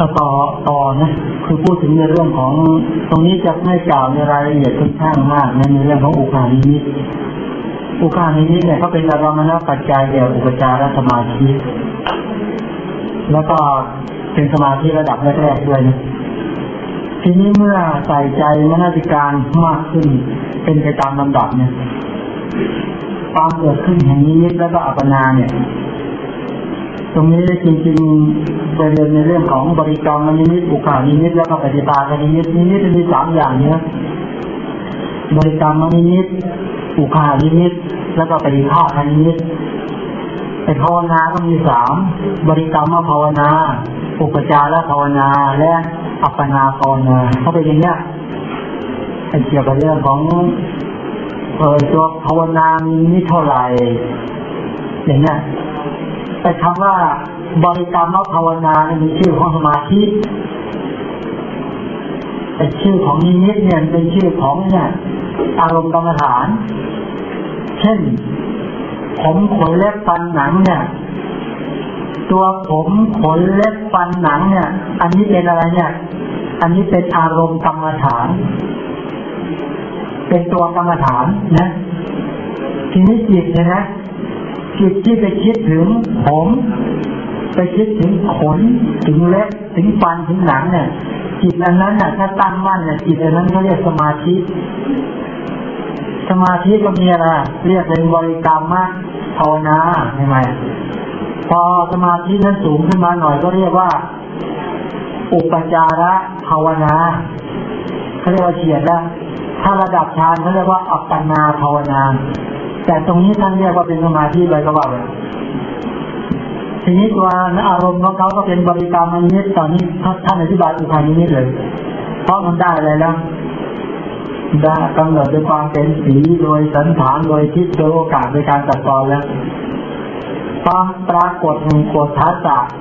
ต่อต่อต่อนะคือพูดถึงในเรื่องของ ตรงนี้จะไม่กล่าวในรายละเอียดค่อนข้างมากในเรื่องของอุคานิมิตอุคานิมิตเนี่ยเขาเป็นอารมณปัจจัยแก่อุปจารสมาธิแล้วก็เป็นสมาธิระดับแรกๆด้วยนะทีนี้เมื่อใส่ใจมนสิการมากขึ้น เป็นไปตามลำดับเนี่ยความเกิดขึ้นแห่งนิมิตแล้วก็อัปปนาเนี่ย ตรงนี้จริงๆจะเรียนในเรื่องของบริกรรมนิมิตอุคคหนิมิตแล้วก็ปฏิภาคนิมิตนิมิตมีสามอย่างเนี้ยบริกรรมนิมิตอุคคหนิมิตแล้วก็ปฏิภาคนิมิตไอ้ภาวนาก็มีสามบริกรรมภาวนา อุปจารภาวนาและอัปปนาภาวนาเขาเป็นอย่างเนี้ยไอเกี่ยวกับเรื่องของเออตัวภาวนามีเท่าไหร่อย่างเนี้ย แต่คำว่าบริกรรมและภาวนาเนี่ยมีชื่อของสมาธิแต่ชื่อของนิมิตเนี่ยเป็นชื่อของเนี่ยอารมณ์กรรมฐาน เช่น ผมขนเล็บฟันหนังเนี่ย ตัวผมขนเล็บฟันหนังเนี่ย อันนี้เป็นอะไรเนี่ย อันนี้เป็นอารมณ์กรรมฐาน เป็นตัวกรรมฐานนะทีนี้จิตเนี่ยนะ จิตที่ไปคิดถึงผม ไปคิดถึงขน ถึงเล็บ ถึงฟัน ถึงหนังเนี่ย จิตอันนั้นน่ะถ้าตั้งมั่นเนี่ยจิตอันนั้นเขาเรียกสมาธิ สมาธิก็มีอะไรเรียกเป็นบริกรรมมากภาวนาใช่ไหมพอสมาธินั้นสูงขึ้นมาหน่อยก็เรียกว่า อุปจาระภาวนาเขาเรียกว่าเฉียดแล้วถ้าระดับฌานเขาเรียกว่าอัปปนาภาวนา แต่ตรงนี้ท่านเรียกว่าเป็นสมาธิเลยก็ว่าเลยทีนี้ตัวอารมณ์ของเขาก็เป็นบริกรรมนนี้ตอนนี้ท่านอธิบายอุปาณิมิตเลย เพราะมันได้อะไรแล้วได้กำหนดด้วยความเป็นสีโดยสันฐานโดยทิศโดยโอกาสในการตัดตอนแล้วความปรากฏแห่งโกฏทัศน์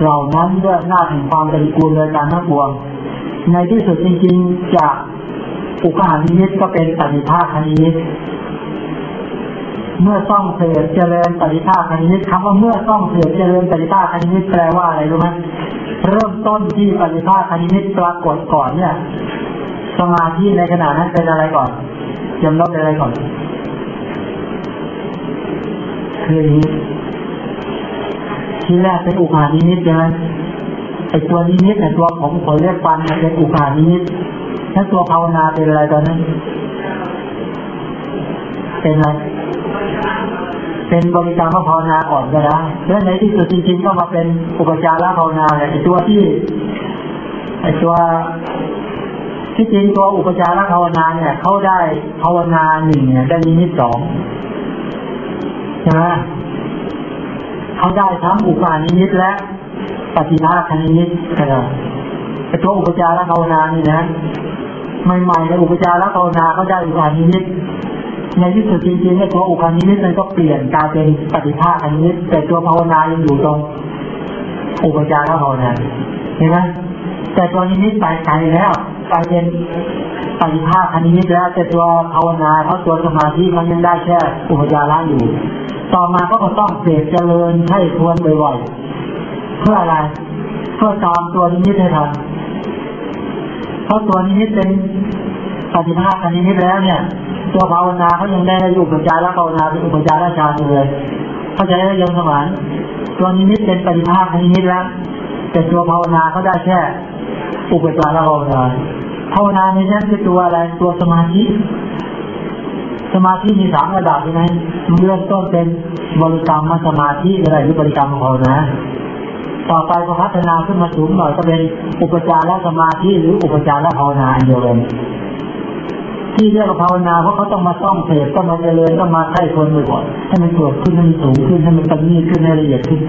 เหล่านั้นด้วยหน้าแห่งความเป็นกูลโดยการทั้งปวง ในที่สุดจริงๆจากอุกานิมิตก็เป็นปฏิภาคนิมิต เมื่อต้องเสดเจริญปฏิภาคนิมิตคำว่าเมื่อต้องเสดเจริญปฏิภาคนิมิตแปลว่าอะไรรู้ไหมเริ่มต้นที่ปฏิภาคนิมิตปรากฏก่อนเนี่ย สมาธิในขณะนั้นเป็นอะไรก่อนยำลบเป็นอะไรก่อนคืออย่างนี้ที่แรกเป็นอุปาณิมิตใช่ไหมไอตัวนิมิตไอตัวผมขอเรียกฟันเป็นอุปาณิมิตถ้าตัวภาวนาเป็นอะไรตอนนั้น เป็นอะไร เป็นบริกรรมภาวนาก่อนก็ได้แล้วในที่สุดจริง ๆ ก็มาเป็นอุปจารภาวนาไอตัวที่ไอตัวที่จริงตัวอุปจารภาวนาเนี่ย เขาได้ภาวนาหนึ่งเนี่ยได้นิมิตสองใช่ไหมเขาได้ทั้งอุปานิมิตและปฏิภาคนิมิตก็ได้ไอ้ตัวอุปจารภาวนานี่นะใหม่ๆในอุปจารภาวนาเขาได้อุปานิมิต ในที่สุดจริงๆไอ้ตัวอุปานิมิตมันก็เปลี่ยนกลายเป็นปฏิภาคนิมิตแต่ตัวภาวนายังอยู่ตรงอุปจารภาวนาเห็นไหมแต่ตัวนิมิตไปไกลแล้วกลายเป็นปฏิภาคนิมิตแล้วแต่ตัวภาวนาเพราะตัวสมาธิมันยังได้แค่อุปจาระอยู่ ต่อมาก็ต้องเสกเจริญให้ทวนบ่อยๆเพื่ออะไรเพื่อตามตัวนิมิตให้ทันเพราะตัวนิมิตเป็นปฏิภาคนิมิตแล้วเนี่ย ตัวภาวนาเขายังได้อยู่อุปจาระภาวนาเป็นอุปจาระฌานอยู่เลยเข้าใจได้ยังสมานตัวนิมิตเป็นปฏิภาคนิมิตแล้วแต่ตัวภาวนาเขาได้แค่อุปจารภาวนาภาวนาในนั้นคือตัวอะไรตัวสมาธิสมาธิมีสามระดับใช่ไหมเริ่มต้นเป็นบริกรรมมาสมาธิอะไรหรือบริกรรมภาวนาต่อไปก็พัฒนาขึ้นมาสูงหน่อยก็เป็นอุปจารสมาธิหรืออุปจารภาวนาอันเดียวกัน ที่เรียกว่าภาวนาเพราะเขาต้องมาต้องเสพต้องมาเจริญต้องมาไข้คนบ่อยๆให้มันเกิดขึ้นให้มันสูงขึ้นให้มันตั้ขึ้นให้ละเอียดขึ้น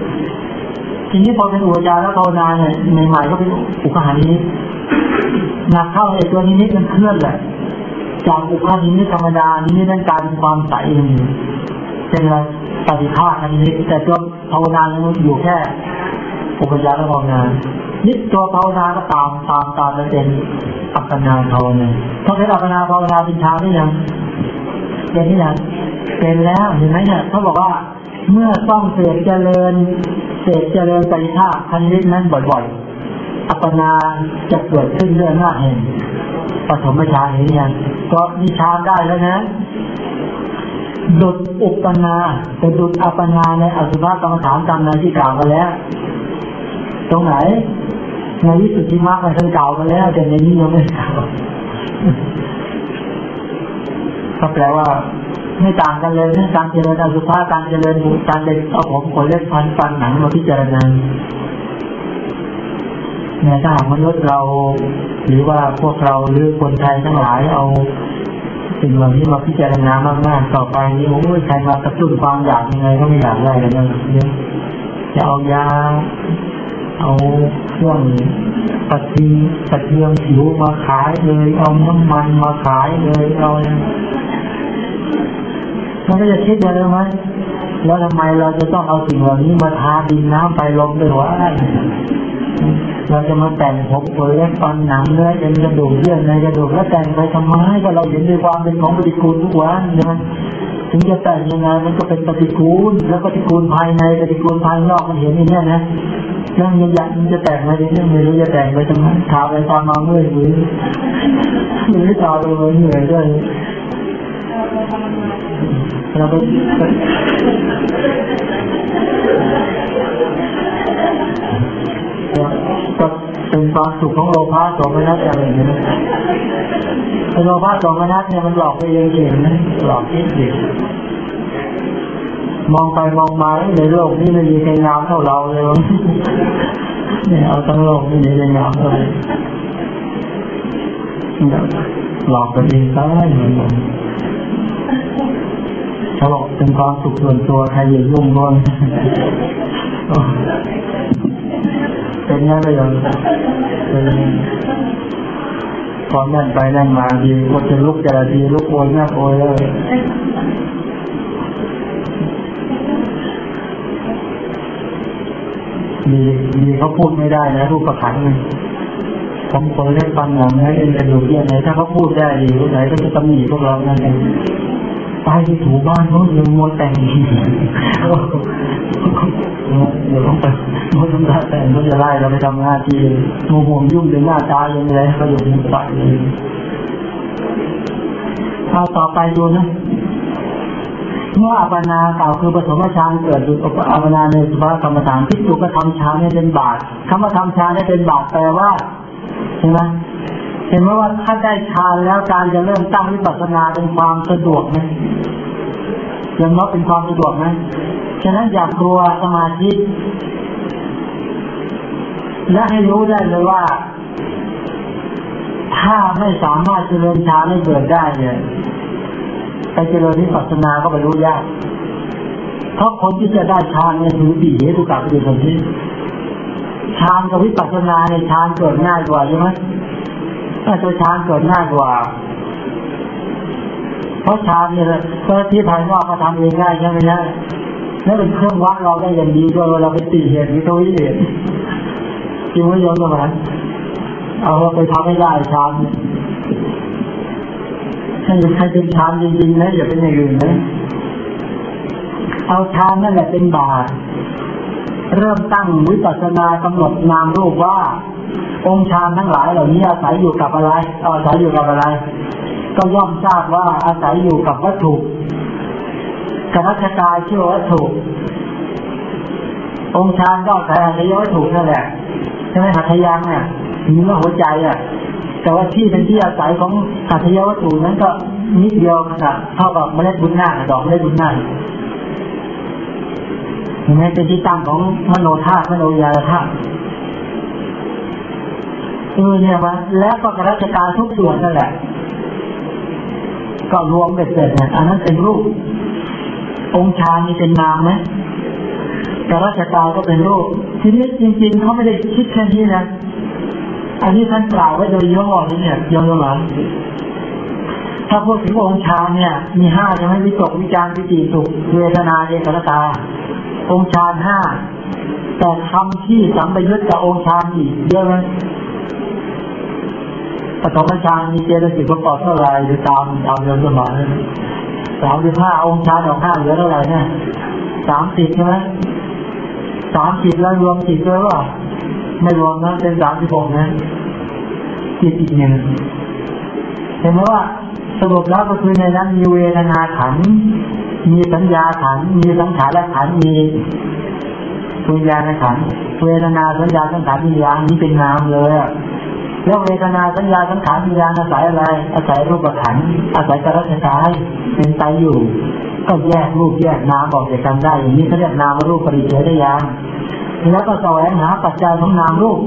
ทีนี้พอเป็นอุปจารภาวนาเนี่ยใหม่ๆก็เป็นอุคคหนิมิตหนักเข้าไอ้ตัวนิมิตมันเคลื่อนแหละจากอุคคหนิมิตธรรมดานิมิตนั้นกลายเป็นความใสเป็นอะไรปฏิภาคนิมิตแต่ตัวภาวนาอยู่แค่อุปจารภาวนา นี่ตัวภาวนาก็ตามตามตามแล้วเป็นอัปปนาภาวนาถ้าเป็นอัปปนาภาวนาเป็นฌานได้ยังเป็นที่ยังเป็นแล้วเห็นไหมเนี่ยเขาบอกว่าเมื่อต้องเสดเจริญเสกเจริญปริภาคันนิดนั้นบ่อยๆ อัปปนาจะเกิดขึ้นเรื่องหน้าเห็นปฐมฌานเห็นยังก็มีฌานได้แล้วนะดุดอุปนาจะดุดอัปปนาในอสุภกรรมฐานตามนั้นที่กล่าวมาแล้ว ตรงไหนในวิสุทธิมรรคมันกล่าวมาแล้ว แต่ในนี้ยังไม่กล่าวก็แปลว่าไม่ต่างกันเลยนะการเจริญอสุภะการเจริญการเด็นเอาผมขนเล็บฟันฟันหนังมาพิจารณาในถ้าหากมนุษย์เรา หรือว่าพวกเราหรือคนไทยทั้งหลายเอาสิ่งเหล่านี้มาพิจารณามากๆต่อไปนี้โอ้ยใครมากระตุ้นความอยากยังไงก็ไม่อยากได้กันนะเนี่ยจะเอายา เอาเครื่องปฏิปฏิเทียมผิวมาขายเลย เอาน้ำมันมาขายเลยเอามันก็จะคิดอย่างไรไหมแล้วทำไมเราจะต้องเอาสิ่งเหล่านี้มาทาดินน้ำไฟลมด้วยวะเราจะมาแต่งผมเปลือกฟันหนังเนื้อเอ็นกระดูกเยื่อในกระดูกแล้วแต่งไปทำไมก็เราเห็นด้วยความเป็นของปฏิกูลทุกวันนะถึงจะแต่งยังไงมันก็เป็นปฏิกูล แล้วปฏิกูลภายในปฏิกูลภายนอกมันเห็นอย่างนี้นะ แล้วยังยากมันจะแต่งอะไรเนี่ยไม่รู้จะแต่งไปทำไมทาไปตอนนอนเมื่อยมือมือทาไปเลยเหนื่อยด้วยเราก็ก็เป็นความสุขของโลภะโสมนัสอย่างนึ่งนะโลภะโสมนัสเนี่ยมันหลอกไปเองเองนะหลอกคิดเอง มองไปมองมาในโลกนี้ไม่มีใครงามเท่าเราเลยเนี่ยเอาทั้งโลกไม่มีใครงามเท่าเลยหลอกกันเองได้เหมือนกันเขาบอกเป็นความสุขส่วนตัวใครอยู่ยุ่งนอนเป็นงั้นเลยยังเป็นพอนั่นไปนั่นมาดีก็จะลุกจะดีลุกโอยหน้าโอยเลย ดีดีเขาพูดไม่ได้นะรูปประคันผมคนเล่นฟันหนังให้เอ็นกระดูกเยี่ยไหนถ้าเขาพูดได้ดีรู้ไหนก็จะตำหนิพวกเรานั่นเองไปที่ถูบ้านเขายังมัวแต่งเดี๋ยวต้องไปมัวทำงานแต่งเขาจะไล่เราไปทำงานที่มัวห่วงยุ่งในหน้าตายังไงก็อยู่ในไปเลยเอาต่อไปดูนะ เมื่ออัปนากล่าวคือปฐมฌานเกิดอยู่อัปนาในสุภากรรมฐานที่ถูกกระทำฌานเนี่ยเป็นบาตคำว่าทำฌานเนี่ยเป็นบาตแปลว่าใช่ไหมเห็นไหมว่าถ้าได้ฌานแล้วการจะเริ่มตั้งวิปัสสนาเป็นความสะดวกไหมยังว่าเป็นความสะดวกไหมฉะนั้นอย่ากลัวสมาธิและให้รู้ได้เลยว่า ถ้าไม่สามารถเจริญฌานให้เกิดได้เนี่ย ไปเจริญวิปัสสนาก็ไปรู้ยากเพราะคนที่จะได้ฌานเนี่ยถือปีเหตุกับปฏิสนธิฌานกับวิปัสสนาในฌานเกิดง่ายกว่าใช่ไหมถ้าตัวฌานเกิดง่ายกว่า เพราะฌานเนี่ยเจ้าที่ภายนอกเขาทำเองง่ายใช่ไหมเนี่ยนั่นเป็นเครื่องวัดเราได้อย่างดีด้วยเวลาไปตีเหตุวิโตวิเหตุจริงไม่ยอมสมัยเอาไปทำให้ได้ฌาน ให้ใครเป็นฌานจริงๆนะอย่าเป็นอย่างอื่นนะเอาฌานนั่นแหละเป็นบาตเริ่มตั้งวิปัสสนากำหนดนามรูปว่า องค์ฌานทั้งหลายเหล่านี้อาศัยอยู่กับอะไรอาศัยอยู่กับอะไร ก็ย่อมทราบว่าอาศัยอยู่กับวัตถุกรัชกายชื่อวัตถุ องค์ฌานก็อาศัยอาศัยวัตถุนั่นแหละใช่ไหมหัตถยางเนี่ยเนื้อหัวใจอะ แต่ว่าที่เป็นที่อาศัยของหัตถยวัตถุนั้นก็นิดเดียวขนาดเท่ากับเมล็ดบุญนาดอกเมล็ดบุญนาเห็นไหมเป็นที่ตั้งของมโนธาตุมโนยาธาตุเออเนี่ยวะแล้วก็ราชการทุกส่วนนั่นแหละ ก็รวมเบ็ดเสร็จเนี่ยอันนั้นเป็นรูป องค์ชานี่เป็นนามไหมแต่ราชการก็เป็นรูป ทีนี้จริง ๆเขาไม่ได้คิดแค่นี้นะ อันนี้ท่านกล่าวไว้โดยย่อนี่เนี่ยย่อหลังถ้าพูดถึงองค์ฌานเนี่ย มีห้าจะไม่วิตกวิจารปิติสุขเวทนาเอกตา องค์ฌานห้าแต่คำที่สัมปยุตกับองค์ฌานอีกเยอะไหมปฐมฌานมีเจตสิกประกอบเท่าไรหรือตามตามเรื่องสมัยสามสิบห้าองค์ฌานออกห้าเหลือเท่าไหร่เนี่ยสามสิบใช่ไหมสามจิตแล้วรวมจิตด้วยว่า ไม่รวมนะเป็นสามสิบหกนะจิตอีกหนึ่งเห็นไหมว่าสรุปแล้วก็คือในนั้นมีเวทนาขัน มีสัญญาขัน มีสังขารขัน มีวิญญาณขัน เวทนาสัญญาสังขารวิญญาณนี้เป็นนามเลยแล้วเวทนาสัญญาสังขารวิญญาณอาศัยอะไร อาศัยรูปขัน อาศัยกระชกายเป็นไปอยู่ ก็แยกรูปแยกนามออกจากกันได้ อย่างนี้เขาเรียกนามรูปปริเฉยได้ยัง แล้วก็แสวงหาปัจจัยของนามรูป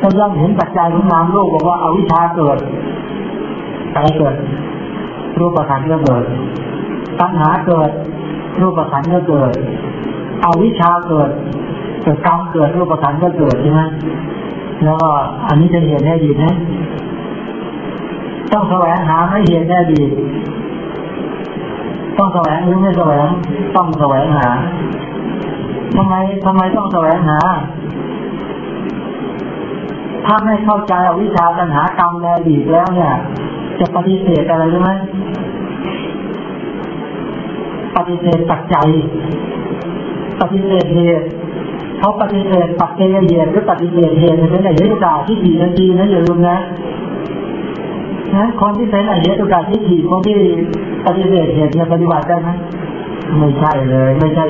ถ้าย่อมเห็นปัจจัยของนามรูปบอกว่าอาวิชชาเกิดอะไรเกิด รูปขันก็เกิดตัณหาเกิด รูปขันก็เกิดอวิชชาเกิดเกิดกรรมเกิดรูปขันก็เกิดใช่ไหมแล้วก็อันนี้จะเห็นได้ดีนะ ต้องแสวงหาไม่เห็นได้ดี ต้องแสวงหรือไม่แสวง ต้องแสวงหา ทำไมทำไมต้องแสวงหา ถ้าไม่เข้าใจอวิชาปัญหากรรมในอดีตแล้วเนี่ย จะปฏิเสธอะไรรู้ไหมปฏิเสธปัจจัยปฏิเสธเหตุเขาปฏิเสธปัจจัยเหตุหรือปฏิเสธเหตุเป็นอะไรทุกาที่สี่นาทีนะอย่าลืมนะนะคนที่เป็นอะไรทุกาที่สี่คนที่ปฏิเสธเหตุเนี่ยปฏิบัติได้ไหมไม่ใช่เลย ไม่ใช่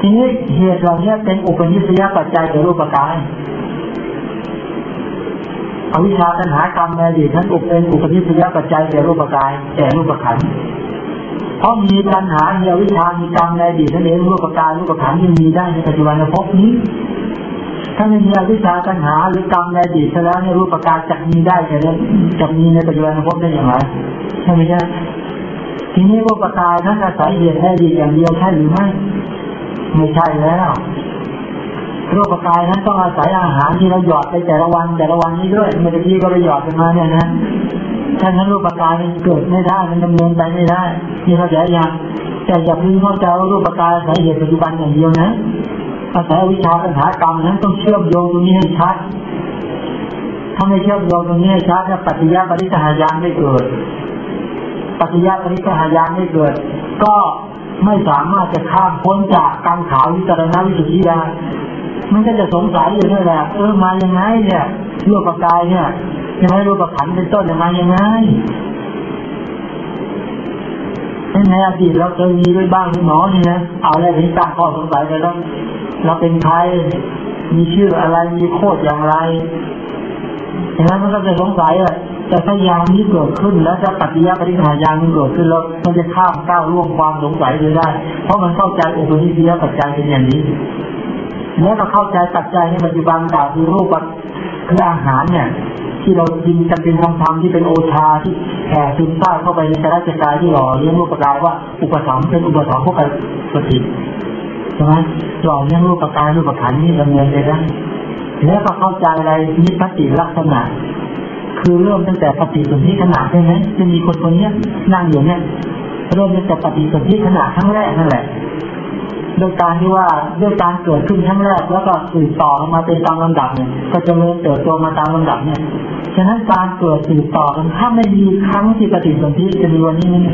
ทีนี้เหตุเหล่านี้เป็นอุปนิสัยปัจจัยแก่รูปกายอวิชชาตัณหากรรมในอดีตนั้นอุปเป็นอุปนิสัยปัจจัยแก่รูปกายแก่รูปขันธ์เพราะมีปัญหามีอวิชชามีกรรมในอดีตนั่นเองรูปกายรูปขันธ์ยังมีได้ในปัจจุบันภพนี้ถ้าไม่มีอวิชชาตัณหาหรือกรรมในอดีตแล้วในรูปกายจะมีได้แต่จะมีในปัจจุบันภพได้อย่างไรใช่ไหมจ๊ะทีนี้รูปกายนั้นอาศัยเหตุในอดีตอย่างเดียวใช่หรือไม่ ไม่ใช่แล้วรูปกายนั้นต้องอาศัยอาหารที่เราหยอดไปแต่ละวันแต่ละวันนี้ด้วยเมื่อกี้ก็ไปหยอดกันมาเนี่ยนะถ้างั้นรูปกายมันเกิดไม่ได้มันดำเนินไปไม่ได้ที่เขาจะยังแต่อย่าเพิ่งเข้าใจว่ารูปกายอาศัยเหตุปัจจุบันอย่างเดียวนะอาศัยวิชาปัญหากรรมนั้นต้องเชื่อมโยงตรงนี้ให้ชัดถ้าไม่เชื่อมโยงตรงนี้ให้ชัดเนี่ยปฏิยาปริสหายานไม่เกิดปฏิยาปริสหายานไม่เกิด ก็ ไม่สามารถจะข้ามพ้นจากการขาววิจารณวิสุทธิได้มันก็จะสงสัยอยู่นั่แหละเออมายังไงเนี่ยรูปกายเนี่ยยังไงรูปขันเป็นต้นยังไงยังไงในอดีตเราเคยมีด้วยบ้างหรือหมอนี่นะเอาอะไรถึงตั้งข้อสงสัยไปแล้วเราเป็นใครมีชื่ออะไรมีโคตรอย่างไรอย่างนั้นมันก็จะสงสัยอะ แต่ถ้ายามนี้เกิดขึ้น แล้วจะปฏิยาปฏิหายานมันเกิดขึ้นแล้วมันจะข้ามก้าวล่วงความสงสัยไปได้ เพราะมันเข้าใจอุปนิสัยปัจจัยเป็นอย่างนี้แล้วก็เข้าใจปัจจัยในปัจจุบันกล่าวคือรูปคืออาหารเนี่ย ที่เรากินกันเป็นคำธรรมที่เป็นโอชาที่แผ่ซึมซาบเข้าไปในกระจกายที่หล่อเลี้ยงรูปกายว่าอุปถัมภ์เป็นอุปถัมภ์พวกปฏิใช่ไหมหล่อเลี้ยงรูปกายรูปขันนี่ดำเนินไปได้แล้วก็เข้าใจอะไรนิพพติลักษณะ คือเริ่มตั้งแต่ปฏิสนธิขณะใช่ไหมจะมีคนคนนี้นั่งอยู่เนี่ยเริ่มตั้งแต่ปฏิสนธิขณะครั้งแรกนั่นแหละด้วยการที่ว่าด้วยการเกิดขึ้นครั้งแรกแล้วก็สืบต่อมาเป็นตามลำดับเนี่ยก็จะเริ่มเติบโตมาตามลำดับเนี่ยฉะนั้นการเกิดสืบต่อกันถ้าไม่มีครั้งที่ปฏิสนธิจะมีวันนี้ไหมเ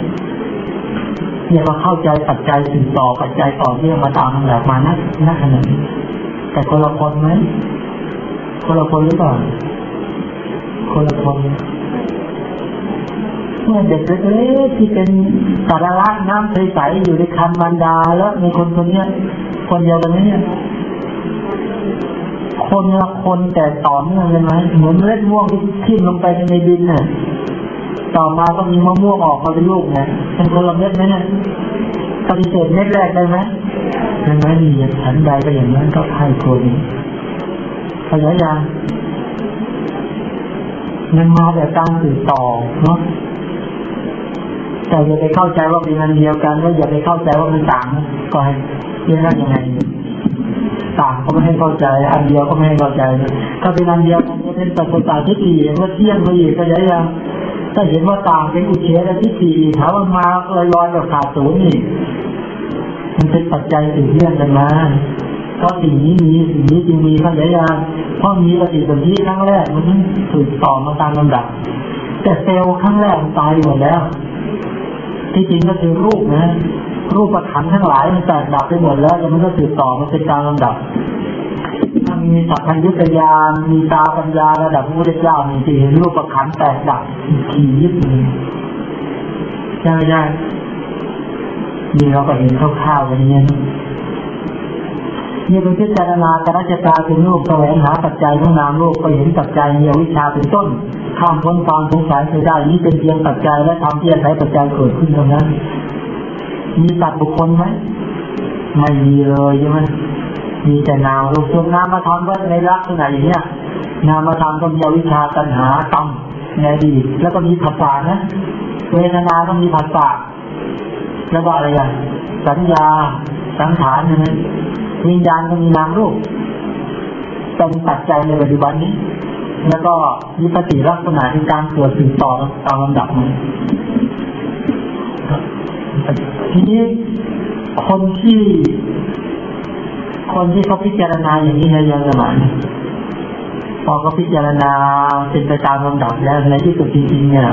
นี่ยเราเข้าใจปัจจัยสืบต่อปัจจัยต่อเนื่องมาตามลำดับมานะนักขนาดนี้แต่คนละคนไหมคนละคนหรือเปล่า คนละคนเมื่อเด็กเล็กๆที่เป็นสารลักน้ำใสๆอยู่ในคันมันดา แล้วมีคนคนนี้คนเดียวกันไหมเนี่ยคนละคนแต่ต่อเนื่องเลยไหมเหมือนเมล็ดม่วงที่ทิ่มลงไปในดินน่ะ ต่อมาก็มีมะม่วงออกมาเป็นลูกนะเป็นคนละเม็ดไหมเนี่ยปฏิเสธเม็ดแรกได้ไหมได้ไหมมีฉันใดก็อย่างนั้นก็ให้คนขยายยัง มันมาแบบการสืบต่อเนาะแต่อย่าไปเข้าใจว่าเป็นอันเดียวกันแล้วอย่าไปเข้าใจว่ามันต่างก็ให้เรียกได้ยังไงต่างก็ไม่ให้เข้าใจ อันเดียวก็ไม่ให้เข้าใจถ้าเป็นอันเดียวมันก็เป็นปัจจัยที่ดีก็เที่ยงไปอีกก็ยังยังถ้าเห็นว่าต่างเป็นอุเฉทที่ดีถามว่ามาลอยลอยแบบขาดศูนย์นี่มันเป็นปัจจัยสิ่งเที่ยงกันมา เพราะสิ่งนี้มีสิ่งนี้จึงมีขยายาเพราะมีปฏิสนธิครั้งแรกมันสืบต่อมาตามลำดับ แต่เซลล์ครั้งแรกมันตายหมดแล้ว ที่จริงก็คือรูปนะ รูปขันทั้งหลายมันแตกดับไปหมดแล้วแล้วมันก็สืบต่อมันเป็นตามลำดับถ้ามีสัพพัญญุตญาณมีตาปัญญาระดับพระพุทธเจ้ามีสิเห็นรูปขันแตกดับทียิบเลยใช่ไหมใช่นี่เราก็เห็นคร่าวๆอย่างนี้ นะนี่เป็นพิจารณากรัชตาเป็นรูปแสวงหาปัจจัยของนามรูปก็เห็นปัจจัยมีอวิชาเป็นต้นข้ามพ้นความสงสัยไปได้นี่เป็นเพียงปัจจัยและทำที่อาศัยปัจจัยเกิดขึ้นเท่านั้น มีตัดบุคคลไหมไม่มีเลยใช่ไหมมีแต่นามรูปส่วนนามธรรมก็ในลักษณะอย่างเนี้ยนามธรรมก็มีวิชาตัณหากรรมในอดีตแล้วก็มีผัสสะนะเวทนาก็มีผัสสะแล้วก็อะไรอะสัญญาสังขารนะ วิญญาณก็มีนามรูปเป็นปัจจัยในปัจจุบันนี้ แล้วก็มีปฏิลักษณะในการตรวจสืบต่อตามลำดับมาทีนี้คนที่ คนที่เขาพิจารณาอย่างนี้ในยังสมัยพอเขาพิจารณาเป็นไปตามลำดับแล้วในที่สุดจริงๆเนี่ย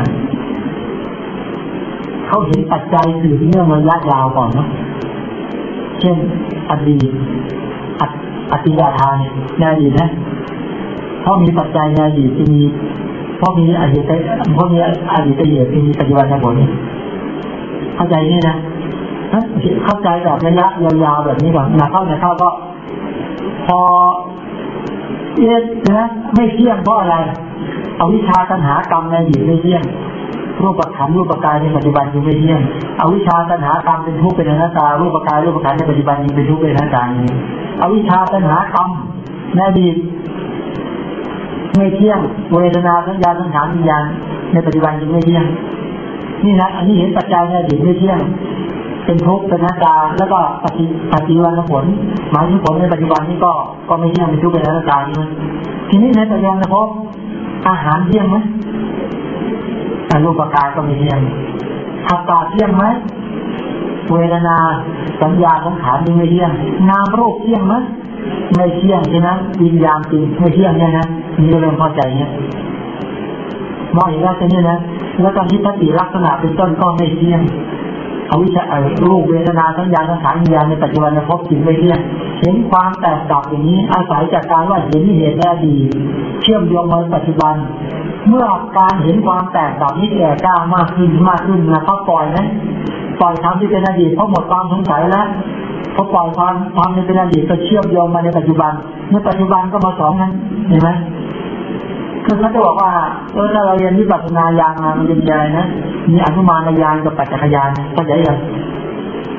เขาเห็นปัจจัยสืบเนื่องระยะยาวก่อนเนาะ เช่นอดีตอติยาทานในอดีตนะเพราะมีปัจจัยในอดีตที่มีเพราะมีอดีตเพราะมีอดีตเหตุที่มีปัจจุบันผลเข้าใจนี่นะเข้าใจแบบระยะยาวๆแบบนี้ก่อนหนักเข้าหนักเข้าก็ พอเอ๊ะนะไม่เที่ยงเพราะอะไร เอาวิชาตัณหากรรมในอดีตไม่เที่ยง รูปขันรูปกายในปัจจุบันยังไม่เที่ยงอวิชชาตัณหากรรมเป็นทุกข์เป็นอนัตตา รูปกายรูปขันในปัจจุบันยังเป็นทุกข์เป็นอนัตตาอวิชชาตัณหากรรมในอดีตไม่เที่ยงเวทนาสัญญาสังขารวิญญาณในปัจจุบันยังไม่เที่ยงนี่นะอันนี้เห็นปัจจัยในอดีตไม่เที่ยงเป็นทุกข์เป็นอนัตตาแล้วก็ปฏิปฏิวันผลหมายถึงผลในปัจจุบันนี้ก็ก็ไม่เที่ยงเป็นทุกข์เป็นอนัตตาใช่ทีนี้ในปัจจุบันพบอาหารเที่ยงไหม แต่รูปกายก็ไม่เที่ยงอัตตาเที่ยงไหมเวทนาสัญญาของขานี่ไม่เที่ยง นามรูปเที่ยงไหมไม่เที่ยงใช่ไหมวิญญาณจริงไม่เที่ยงเนี่ยนะนี่เรื่องพอใจเนี่ยมองอีกแล้วจะเนี่ยนะแล้วตอนที่ปฏิลักษณะเป็นต้นก็ไม่เที่ยง อวิชชารูปเวทนาสัญญาสังขารวิญญาณในปัจจุบันพบจริงไม่เที่ยงเห็นความแตกต่างอย่างนี้อาศัยจากการว่าเห็นเหตุแน่ดีเชื่อมโยงมาปัจจุบัน เมื่อการเห็นความแตกต่างนี้แก่กล้ามากขึ้นมากขึ้นนะเขาปล่อยนะปล่อยทำที่เป็นอดีตเพราะหมดความสงสัยแล้วพอปล่อยความความในเป็นอดีตก็เชื่อมโยงมาในปัจจุบันในปัจจุบันก็มาสองนั้นเห็นไหม คือเขาจะบอกว่าเออถ้าเราเรียนวิปัสสนาญาณมามันเป็นยังไงนะมีอนุมานญาณกับปัจจัยาณเข้าใจยัง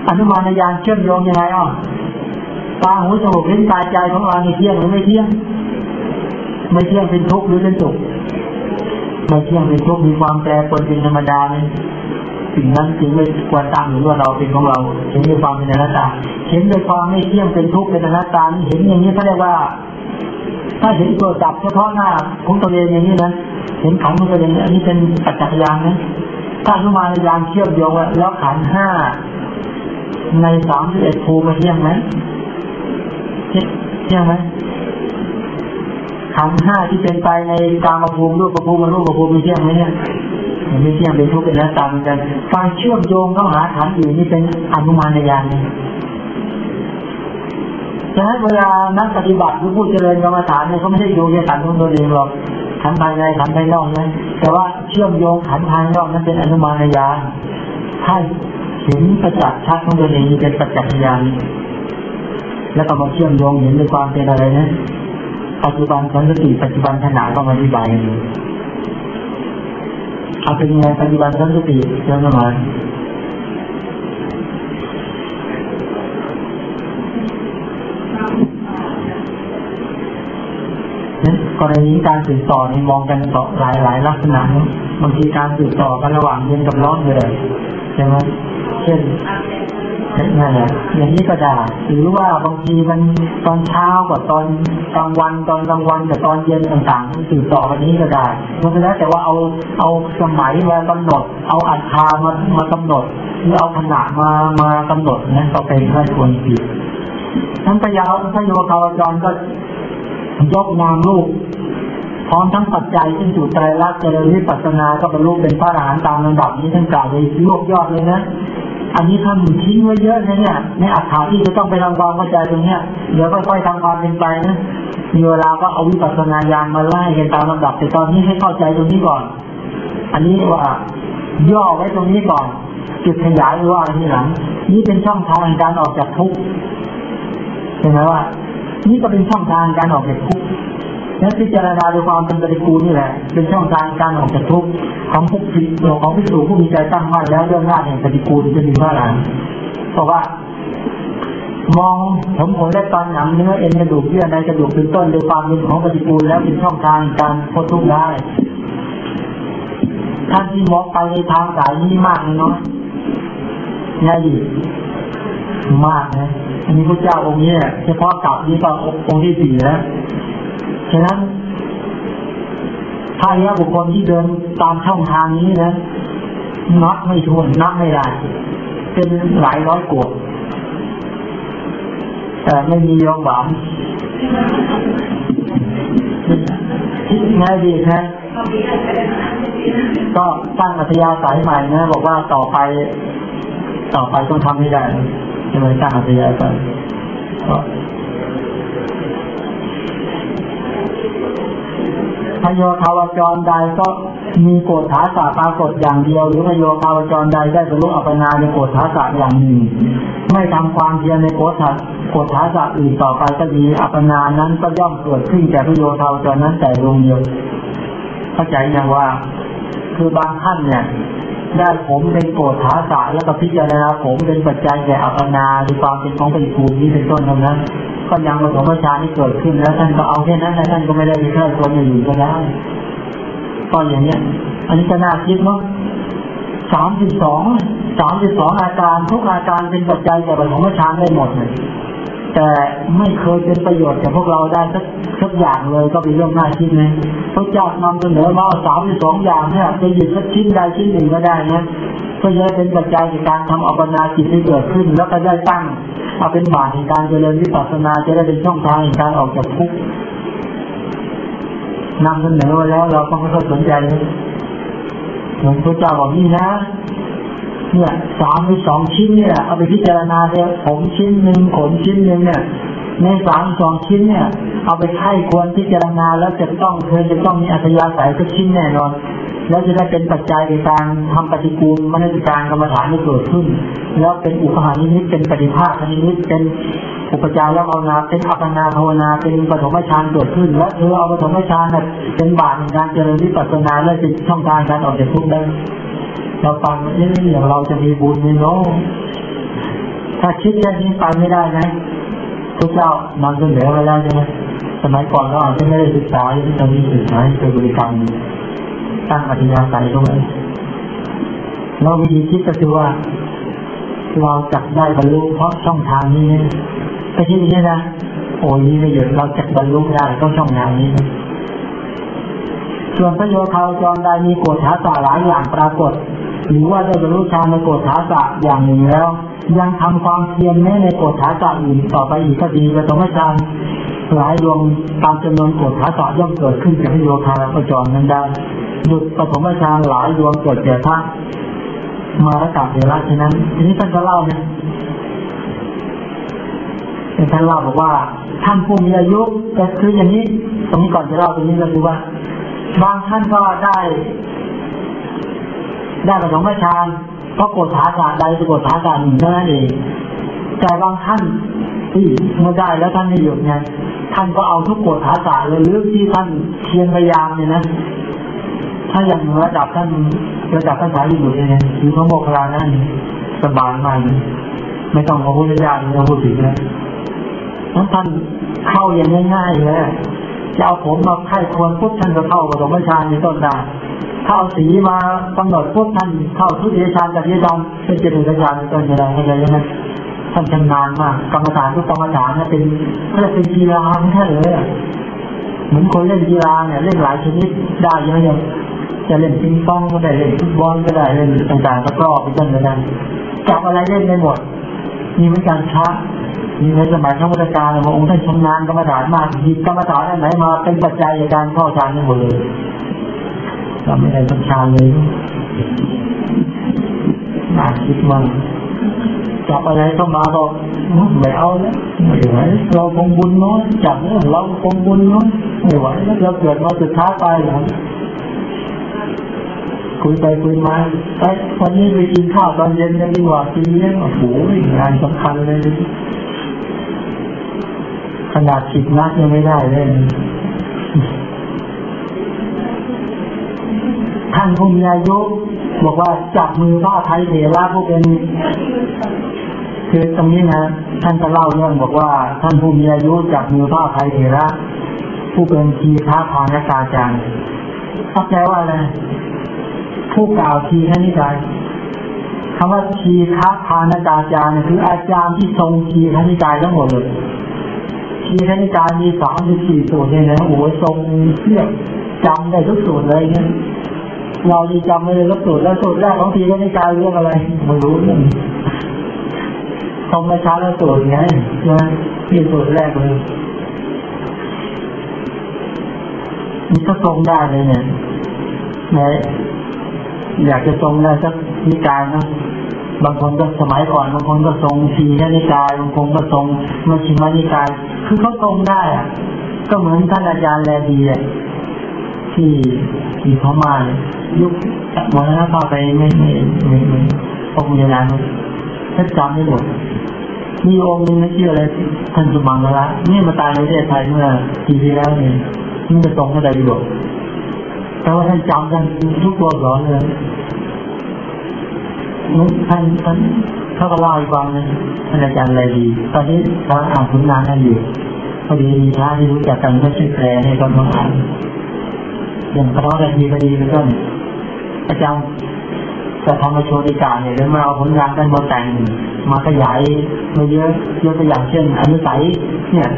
อนุมานญาณเชื่อมโยงยังไงอะตาหูจมูกลิ้นกายใจของเราเที่ยงหรือไม่เที่ยง ไม่เที่ยงเป็นทุกข์หรือเป็นสุขไม่เที่ยงเป็นทุกข์มีความแปรปรวนเป็นธรรมดาเนี่ยสิ่งนั้นจึงไม่ควรตั้งหรือว่าเราเป็นของเราเห็นด้วยความเป็นอนัตตาเห็นด้วยความไม่เที่ยงเป็นทุกข์เป็นอนัตตาเห็นอย่างนี้เขาเรียกว่า ถ้าเห็นตัวจับเฉพาะหน้าของตัวเองอย่างนี้นะเห็นขันของตัวเองอันนี้เป็นปัจจัยยานนะถ้าอนุมานยานเชื่อมโยงแล้วขันห้าในสามสิบเอ็ดภูมิเที่ยงไหมเที่ยงไหมขันห้าที่เป็นไปในกามภูมิรูปภูมิรูปภูมิมีเที่ยงไหมเนี่ยไม่เที่ยงเป็นทุกข์เป็นนัตตาเหมือนกันการเชื่อมโยงเข้าหาขันอื่นนี่เป็นอนุมานญาณ ฉะนั้นเวลานักปฏิบัติหรือผู้เจริญกรรมฐานเนี่ยเขาไม่ได้ดูแค่ขันของตัวเองหรอกขันภายในขันภายนอกนะแต่ว่าเชื่อมโยงขันภายนอกนั้นเป็นอนุมานญาณให้เห็นประจักษ์ชัดของตัวเองเป็นประจักษ์ญาณแล้วก็มาเชื่อมโยงเห็นด้วยความเป็นอะไรนะปัจจุบันสันติปัจจุบันขนาดก็มาอธิบายเอาเป็นยังไงปัจจุบันสันติเจ้าหน้าที่ กรณีการสืบต่อนี่มองกันต่อหลายหลายลักษณะบางทีการสืบต่อกันระหว่างเย็นกับร้อนเลยใช่ไหมเช่นนั่นแหละอย่างนี้ก็ได้หรือว่าบางทีมันตอนเช้ากับตอนกลางวันตอนกลางวันกับตอนเย็นต่างๆสืบต่อวันนี้ก็ได้มันแล้วแต่ว่าเอาเอาสมัยมากำหนด เอาอัตรามามากำหนดหรือเอาขนาดมามากำหนดนะก็เป็นไม่ควรผิดทั้งพยาพยโยคาวจรก็ ยกนามลูกพร้อมทั้งปัจจัยซึ่งจุดใจรักเจริญวิปัสสนาก็บรรลุเป็นพระอรหันต์ตามลำดับนี้ทั้งกล่าวเลยรวบยอดเลยนะอันนี้ท่านทิ้งไว้เยอะนะเนี่ยในอัฏฐาที่จะต้องไปทำความเข้าใจตรงเนี้ยเดี๋ยวค่อยๆทำความเป็นไปนะมีเวลาก็เอาวิปัสสนาญาณมาไล่กันตามลำดับแต่ตอนนี้ให้เข้าใจตรงนี้ก่อน อันนี้ว่าย่อไว้ตรงนี้ก่อน จุดขยายว่าที่หลัง นี่เป็นช่องทางการออกจากทุกข์เห็นไหมว่า นี่ก็เป็นช่องทางการออกจากทุกข์และพิจารณาด้วยความเป็นปฏิกูลนี่แหละ เป็นช่องทางการออกจากทุกข์ของผู้ผิดของพิสูจผู้มีใจตั้งมั่นแล้วเรื่องหน้าแห่งปฏิกูลจะมีว่าอะไรเพราะว่ามองผมขนและตอนหนังเนื้อเอ็นกระดูกเยื่อในกระดูกเป็นต้นโดยความเป็นของปฏิกูลแล้วเป็นช่องทางการพ้นทุกข์ได้ท่านที่มองไปในทางสายนี้มากเลยเนาะในอดีตมากนะ อันนี้พระเจ้าองค์นี้เฉพาะกลับนี้ก็องค์ที่สี่แล้วฉะนั้นถ้าเนี้ยบุคคลที่เดินตามช่องทางนี้นะนับไม่ถ้วนนับไม่ได้เป็นหลายร้อยกวดแต่ไม่มียอมหวานง่ายดีนะก็ตั้งอัธยาศัยใหม่นะบอกว่าต่อไป ต่อไปต้องทำให้ได้ ใช่ไหมตั้งอัธยาศัยก็พโยคาวจรใดก็มีโกฏฐาสะปรากฏอย่างเดียว หรือพโยคาวจรใดได้บรรลุอัปนาในโกฏฐาสะอย่างหนึ่ง ไม่ทำความเพียรในโกฏฐาโกฏฐาสะอื่นต่อไปก็ดีอัปนานั้นก็ย่อมเกิดขึ้นแก่พโยคาวจรนั้นแต่ดวงเดียว เข้าใจอย่างว่าคือบางท่านเนี่ย ได้ผมเป็นโกฏฐาสะแล้วก็พิจารณาผมเป็นปัจจัยแก่อัปนาหรือความเป็นของปฏิกูลนี้เป็นต้นท่านั้นก็ยังปฐมฌานที่เกิดขึ้นแล้วท่านก็เอาแค่นั้นแล้วท่านก็ไม่ได้ไปแค่ตัวอย่างอื่นก็ได้ก็อย่างเนี้ย อันนี้ก็น่าคิดเนาะสามสิบสองสามสิบสองอาการทุกอาการเป็นปัจจัยแก่ปฐมฌานได้หมดเลย แต่ไม่เคยเป็นประโยชน์กับพวกเราได้สักสักอย่างเลยก็เป็นเรื่องน่าคิดนะพระเจ้านำเสนอมาสามสิบสองอย่างเนี่ยจะหยิบสักชิ้นใดชิ้นหนึ่งก็ได้นะก็จะเป็นปัจจัยในการทำอัปนาจิตที่เกิดขึ้น แล้วก็ได้ตั้งเอาเป็นบาตในการเจริญวิปัสสนาจะได้เป็นช่องทางในการออกจากทุกข์นำเสนอไว้แล้วเราก็ไม่ค่อยสนใจเลยหลวงพระเจ้าบอกนี่นะ เนี่ยสามหรือสองชิ้นเนี่ยเอาไปพิจารณาเนี่ยผมชิ้นหนึ่งขนชิ้นหนึ่งเนี่ยในสามสองชิ้นเนี่ย เอาไปไข้ควรพิจารณาแล้วจะต้องเธอจะต้องมีอัธยาศัยทุกชิ้นแน่นอน แล้วจะได้เป็นปัจจัยในการทำปฏิกูลมนสิการกรรมฐานที่เกิดขึ้น แล้วเป็นอุปหานิมิตเป็นปฏิภาคนิมิตเป็นอุปจารภาวนาเป็นอัปปนาภาวนาเป็นปฐมฌานเกิดขึ้น แล้วเธอเอาปฐมฌานเป็นบาตในการเจริญวิปัสสนาและเป็นช่องทางการออกจากทุกข์ได้ เราฟังเอ๊ะอย่างเราจะมีบุญไหมเนาะถ้าคิดแค่นี้ไปไม่ได้นะพระเจ้านำเสนอไว้แล้วใช่ไหมสมัยก่อนเราอาจจะไม่ได้ศึกษาที่ตอนนี้ศึกษาให้เป็นบริกรรมตั้งอธิยาศัยด้วยเราวิธีคิดก็คือว่า เราจักได้บรรลุเพราะช่องทางนี้นี่ยไม่ใช่นี้นะโอ้ยนี่ไม่เยอะเราจักบรรลุได้ก็ช่องทางนี้ ส่วนพระโยคาวจรใดมีโกฏฐาสะหลายอย่างปรากฏ หรือว่าได้บรรลุฌานในโกฏฐาสะอย่างหนึ่งแล้ว ยังทำความเพียรแม้ในโกฏฐาสะอื่นต่อไปอีกก็ดีปฐมฌานหลายดวงตามจำนวนโกฏฐาสะย่อมเกิดขึ้นจากโยคาวจรนั้นได้หยุดปฐมฌานหลายดวงเกิดแก่ท่ามาระกับเดรัจฉะนั้น ทีนี้ท่านก็เล่าเนี่ยท่านเล่าบอกว่าท่านผู้มีอายุก็คืออย่างนี้ตรงนี้ก่อนจะเล่าตรงนี้ก็คือว่าบางท่านก็ได้ ได้ปฐมฌานเพราะกดฐาสาใดกดฐาสาหนึ่งเท่านั้นเองแต่บางท่านที่เมื่อได้แล้วท่านไม่หยุดไงท่านก็เอาทุกกฎฐาสาเลยหรือที่ท่านเพียรพยายามเนี่ยนะถ้าอย่างระดับท่านระดับท่านสายอยู่เนี่ยคือพระโมคคัลลานั่นสบายมากไม่ต้องขอพูดยากไม่ต้องพูดถึงนะนั้นท่านเข้าอย่างง่ายๆเลยจะเอาผมมาไข้ควรพุทธท่านก็เข้าปฐมฌานในต้นได้ ถ้าเอาสีมากำหนดพุทธท่านเข้าทุติยฌานกับยฌานเป็นเจริญฌานในต้นจะได้เข้าใจไหมท่านชำนาญมากกรรมฐานทุกกรรมฐานเนี่ยเป็นเขาเรียกเป็นกีฬาไม่ใช่เลยเหมือนคนเล่นกีฬาเนี่ยเล่นหลายชนิดได้เยอะอย่างจะเล่นปิงปองก็ได้เล่นฟุตบอลก็ได้เล่นต่างๆก็กรอบเป็นต้นเหมือนกันจับอะไรเล่นได้หมดมีเหมือนกันช้ามีในสมัยพระพุทธการพระองค์ท่านชำนาญกรรมฐานมากหยิบกรรมฐานอันไหนมาเป็นปัจจัยในการเข้าฌานทั้งหมดเลย เราไม่ได้สักฌาเลยน่าคิดมากจับอะไรเข้ามาก็ไม่เอาแล้วไม่ไหวเราคงบุญน้อยจับเนี่ยเราคงบุญน้อยไม่ไหวแล้วเราเกิดมาสุดท้ายตายหลังคุยไปคุยมาไอ้วันนี้ไปกินข้าวตอนเย็นกันดีกว่ากินเลี้ยงโอ้โหงานสำคัญเลย ขนาดสิบนัดยังไม่ได้เลย ท่านผู้มีอายุ บอกว่าจับมือพระไทยเถระผู้เป็น คือตรงนี้นะท่านจะเล่าเรื่องบอกว่า ท่านผู้มีอายุจับมือพระไทยเถระผู้เป็นทีพระพานกาจารย์เข้าใจว่าอะไรผู้กล่าวทีแค่นี้ใจคำว่าทีฆะพานกาจารย์คืออาจารย์ที่ทรงทีแค่นี้ใจทั้งหมดเลยทีแค่นี้ใจมีสามสิบสี่สูตรเนี่ยนะโอ้โหทรงเทียบจำได้ทุกสูตรเลยเนี่ย เราดีจำไม่ได้ทุกสูตรแล้วสูตรแรกของทีแค่นี้ใจเรื่องอะไรไม่รู้เรื่องทรงไม่ช้าแล้วสูตรไงนะนี่สูตรแรกเลยนี่ก็ทรงได้เลยเนี่ยแม้อยากจะทรงได้สักนิกายนะบางคนก็สมัยก่อนบางคนก็ทรงทีแค่นิกายบางคนก็ทรงมัชฌิมานิกาย คือเขาทรงได้อะก็เหมือนท่านอาจารย์แลดีที่ที่เขามาเนี่ย ยุคหมรณภาพไปไม่ไม่ไม่ไม่พวกมีนานท่านจำได้หมดมีองค์หนึงนะชื่ออะไรท่านสมังละนี่มาตายในประเทศไทยเมื่อปีที่แล้วเนี่ยนี่จะตรงกับไดบิโดแต่ว่าท่านจำกันทุกตัวร้อนเลยนุท่านท่านเขาก็เล่าอีกวันนึงท่านอาจารย์อะไรดี ตอนนี้กำลังอ่านผลงานกันอยู่พอดีมีพระที่รู้จักกันก็ช่วยแปลให้ตอนมาอ่านอย่างพระกันทีพอดีเป็นต้น อาจารย์จะทำมาโชว์ดีการเนี่ยแล้วมาเอาผลงานกันมาแต่งมาขยายมาเยอะยกตัวอย่างเช่นอนุสัยเนี่ย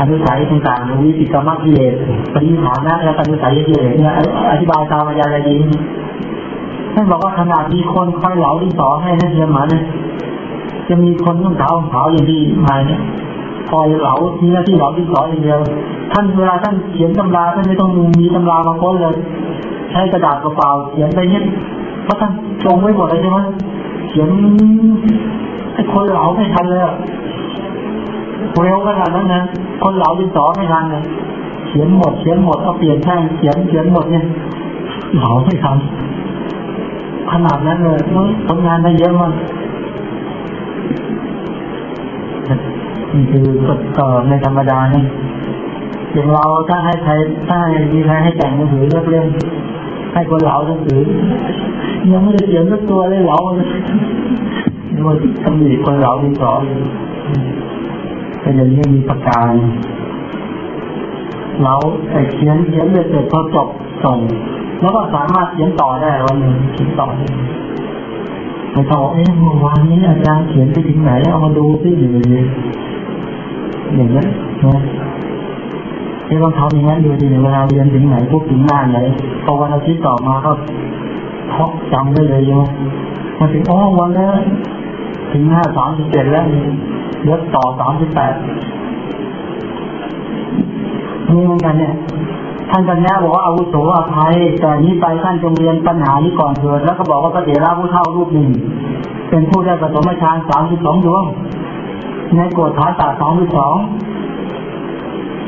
อนุสัยต่างๆวิปิกรรมกิเลสปริหานะและอนุสัยกิเลสเนี่ยอธิบายตามอาจารย์อะไรดีท่านบอกว่าขนาดมีคนคอยเหลาดินสอให้นักเรียนมาเนี่ยจะมีคนนุ่งขาวขาวอย่างที่มาเนี่ยคอยเหลาทีหน้าที่เหลาดินสออย่างเดียวท่านเวลาท่านเขียนตำราท่านไม่ต้องมีตำรามาค้นเลย ใช้กระดาษเปล่าเขียนไปเนี่ยเพราะท่านจงไว้หมดเลยใช่ไหมเขียนไอ้คนเหลาไม่ทันเลยอะเร็วขนาดนั้นนะคนเหลาดินสอไม่ทันเลยเขียนหมดเขียนหมดเอาเปลี่ยนแท่งเขียนเขียนหมดเนี่ยเหลาไม่ทันขนาดนั้นเลยผลงานได้เยอะมากนี่คือก็ในธรรมดานี่อย่างเราถ้าให้ใครถ้ามีใครให้แต่งหนังสือเลือกเล่น ให้คนเหลาหนังสือยังไม่ได้เขียนสักตัวเลยเหลาเลยนี่ว่าตำหนิคนเหลาดินสออยู่ก็อย่างนี้มีประการเราแต่เขียนเขียนเลยเสร็จพอจบส่ง แล้วก็สามารถเขียนต่อได้วันหนึ่งเขียนต่อได้ไปต่อเอ๊ะเมื่อวานนี้อาจารย์เขียนไปถึงไหนเอามาดูซิอยู่เลยอย่างนี้นะ ที่ต้องทำอย่างนั้นดูดีเวลาเรียนถึงไหนพวกถึงหน้าไหนพอวันอาทิตย์ต่อมาก็ทอกจำได้เลยใช่ไหมมาถึงอ๋อวันนี้ถึงหน้าสามสิบเจ็ดแล้วเลือต่อสามสิบแปดนี่เหมือนกันเนี่ยท่านปัญญาบอกว่าอาวุโสอภัยแต่นี้ไปท่านจงเรียนปัญหานี้ก่อนเถิดแล้วก็บอกว่าพระเถระผู้เฒ่ารูปหนึ่ง เป็นผู้ได้ปฐมฌานสามสิบสองดวงในโกฏฐานตาสองสิบสอง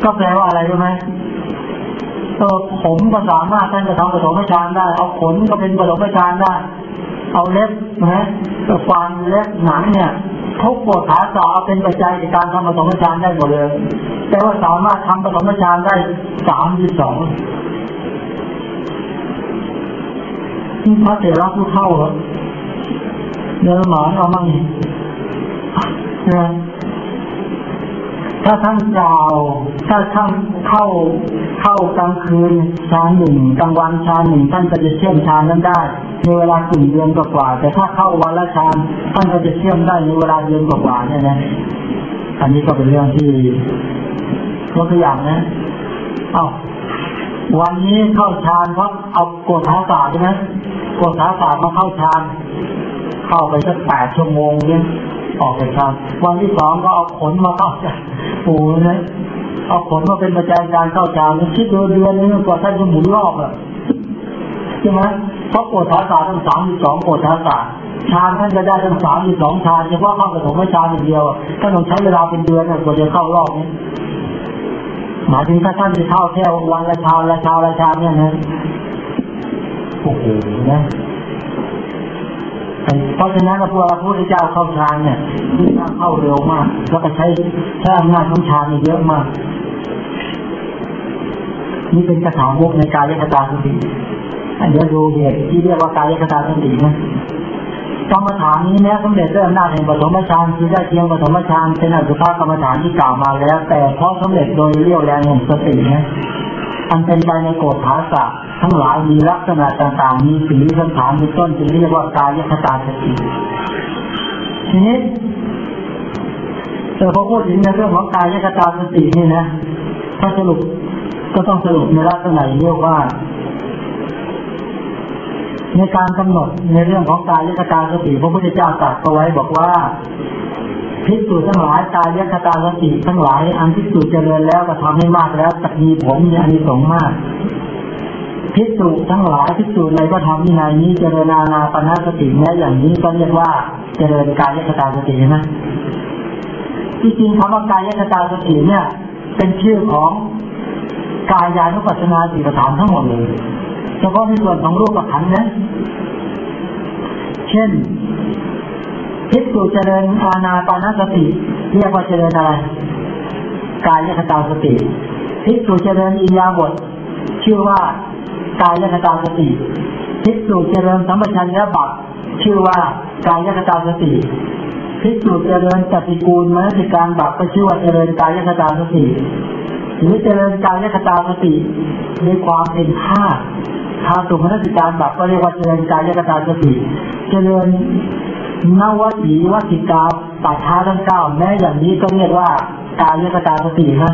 ก็แปลว่าอะไรรู้ไหมเออผมก็สามารถท่านจะทำปฐมฌานได้ เอาขนก็เป็นปฐมฌานได้ เอาเล็บนะฟันเล็บหนังเนี่ยทุกปวดขาสาเป็นปัจจัยในการทำปฐมฌานได้หมดเลย แต่ว่าสามารถทำปฐมฌานได้สามสิบสองที่พระเถระผู้เข้าเหรอเนื้อหมาเอามั่งนะ ถ้าท่านกล่าว ถ้าท่านเข้าเข้ากลางคืนชานหนึ่งกลางวันชานหนึ่งท่านก็จะเชื่อมชานนั้นได้ในเวลากึ่งเดือนกว่าแต่ถ้าเข้าวันละชานท่านก็จะเชื่อมได้ในเวลาเดือนกว่าเนี่ยนะอันนี้ก็เป็นเรื่องที่ยกตัวอย่างนะเอาวันนี้เข้าฌานเพราะเอากดท้าศาสตร์ใช่ไหมกดท้าศาสตร์มาเข้าฌาน เข้าไปสักแปดชั่วโมงเนี่ย ออกจากฌานวันที่สองก็เอาขนมาเข้าฌานปูนะเอาขนมาเป็นประจัยการเข้าฌานคิดดูเดือนนึงกว่าท่านจะหมุนรอบอะใช่ไหมเพราะกดท้าศาสตร์ตั้งสามสิบสองกดท้าศาสตร์ฌานท่านจะได้ทั้งสามสองฌานเฉพาะเข้าปฐมฌานอย่างเดียวท่านต้องใช้เวลาเป็นเดือนกว่าจะเข้ารอบนี้หมายถึงถ้าท่านจะเข้าแค่วันละฌานละฌานละฌานเนี่ยนะโอ้โหนะ เพราะฉะนั้นพระพุทธเจ้าเข้าฌานเนี่ยที่เข้าเร็วมาก แล้วก็ใช้ใช้อำนาจของฌานเยอะมาก นี่เป็นคาถาวกในกายคตาสติเดี๋ยวดูเหตุที่เรียกว่ากายคตาสตินะกรรมฐานนี้แม้สมเด็จด้วยอำนาจแห่งปฐมฌานคือได้เพียงปฐมฌานเป็นอสุภกรรมฐานที่กล่าวมาแล้ว แต่เพราะสมเด็จโดยเรียวแรงแห่งสตินะอันเป็นไปในโกฏฐาสะ ทั้งหลายมีลักษณะต่างๆ มีสีสันฐานมีต้นจึงเรียกว่ากายคตาสติทีนี้แต่พอพูดถึงในเรื่องของกายคตาสตินี่นะถ้าสรุปก็ต้องสรุปในลักษณะเรียกว่า ในการกำหนดในเรื่องของกายยคตาสติพระพุทธเจ้าตรัสเอาไว้บอกว่าพิสูจทั้งหลายกายยคตาสติทั้งหลาย อันพิสูจเจริญแล้วก็ทำให้มากแล้วจะมีผลมีอานิสงส์มาก พิสูจทั้งหลายพิสูจในก็ทำที่ในนี้เจริญนานาปนาสติแม้อย่างนี้ก็เรียกว่าเจริญกายยคตาสตินะที่จริงคำว่ากายยคตาสติเนี่ย เป็นชื่อของกายานุปัสสนาสีประฐานทั้งหมดเลยเฉพาะในส่วนของรูปขันนะเช่นพิสูจเจริญอาณาปานสติ เรียกว่าเจริญอะไร กายคตาสติพิสูจเจริญอิยาบทชื่อว่า กายคตาสติพิสูจเจริญสัมปชัญญะบัตชื่อว่ากายคตาสติพิสูจเจริญปฏิกูลมนสิการบัตก็ชื่อว่าเจริญกายคตาสติหรือเจริญกายคตาสติในความเป็นธาตุทางสุภนสิการแบบก็เรียกว่าเจริญกายกตาสติเจริญนวสีวัติกาปัจฉาทั้งเก้าแม้อย่างนี้ก็เรียกว่ากายกตาสตินะ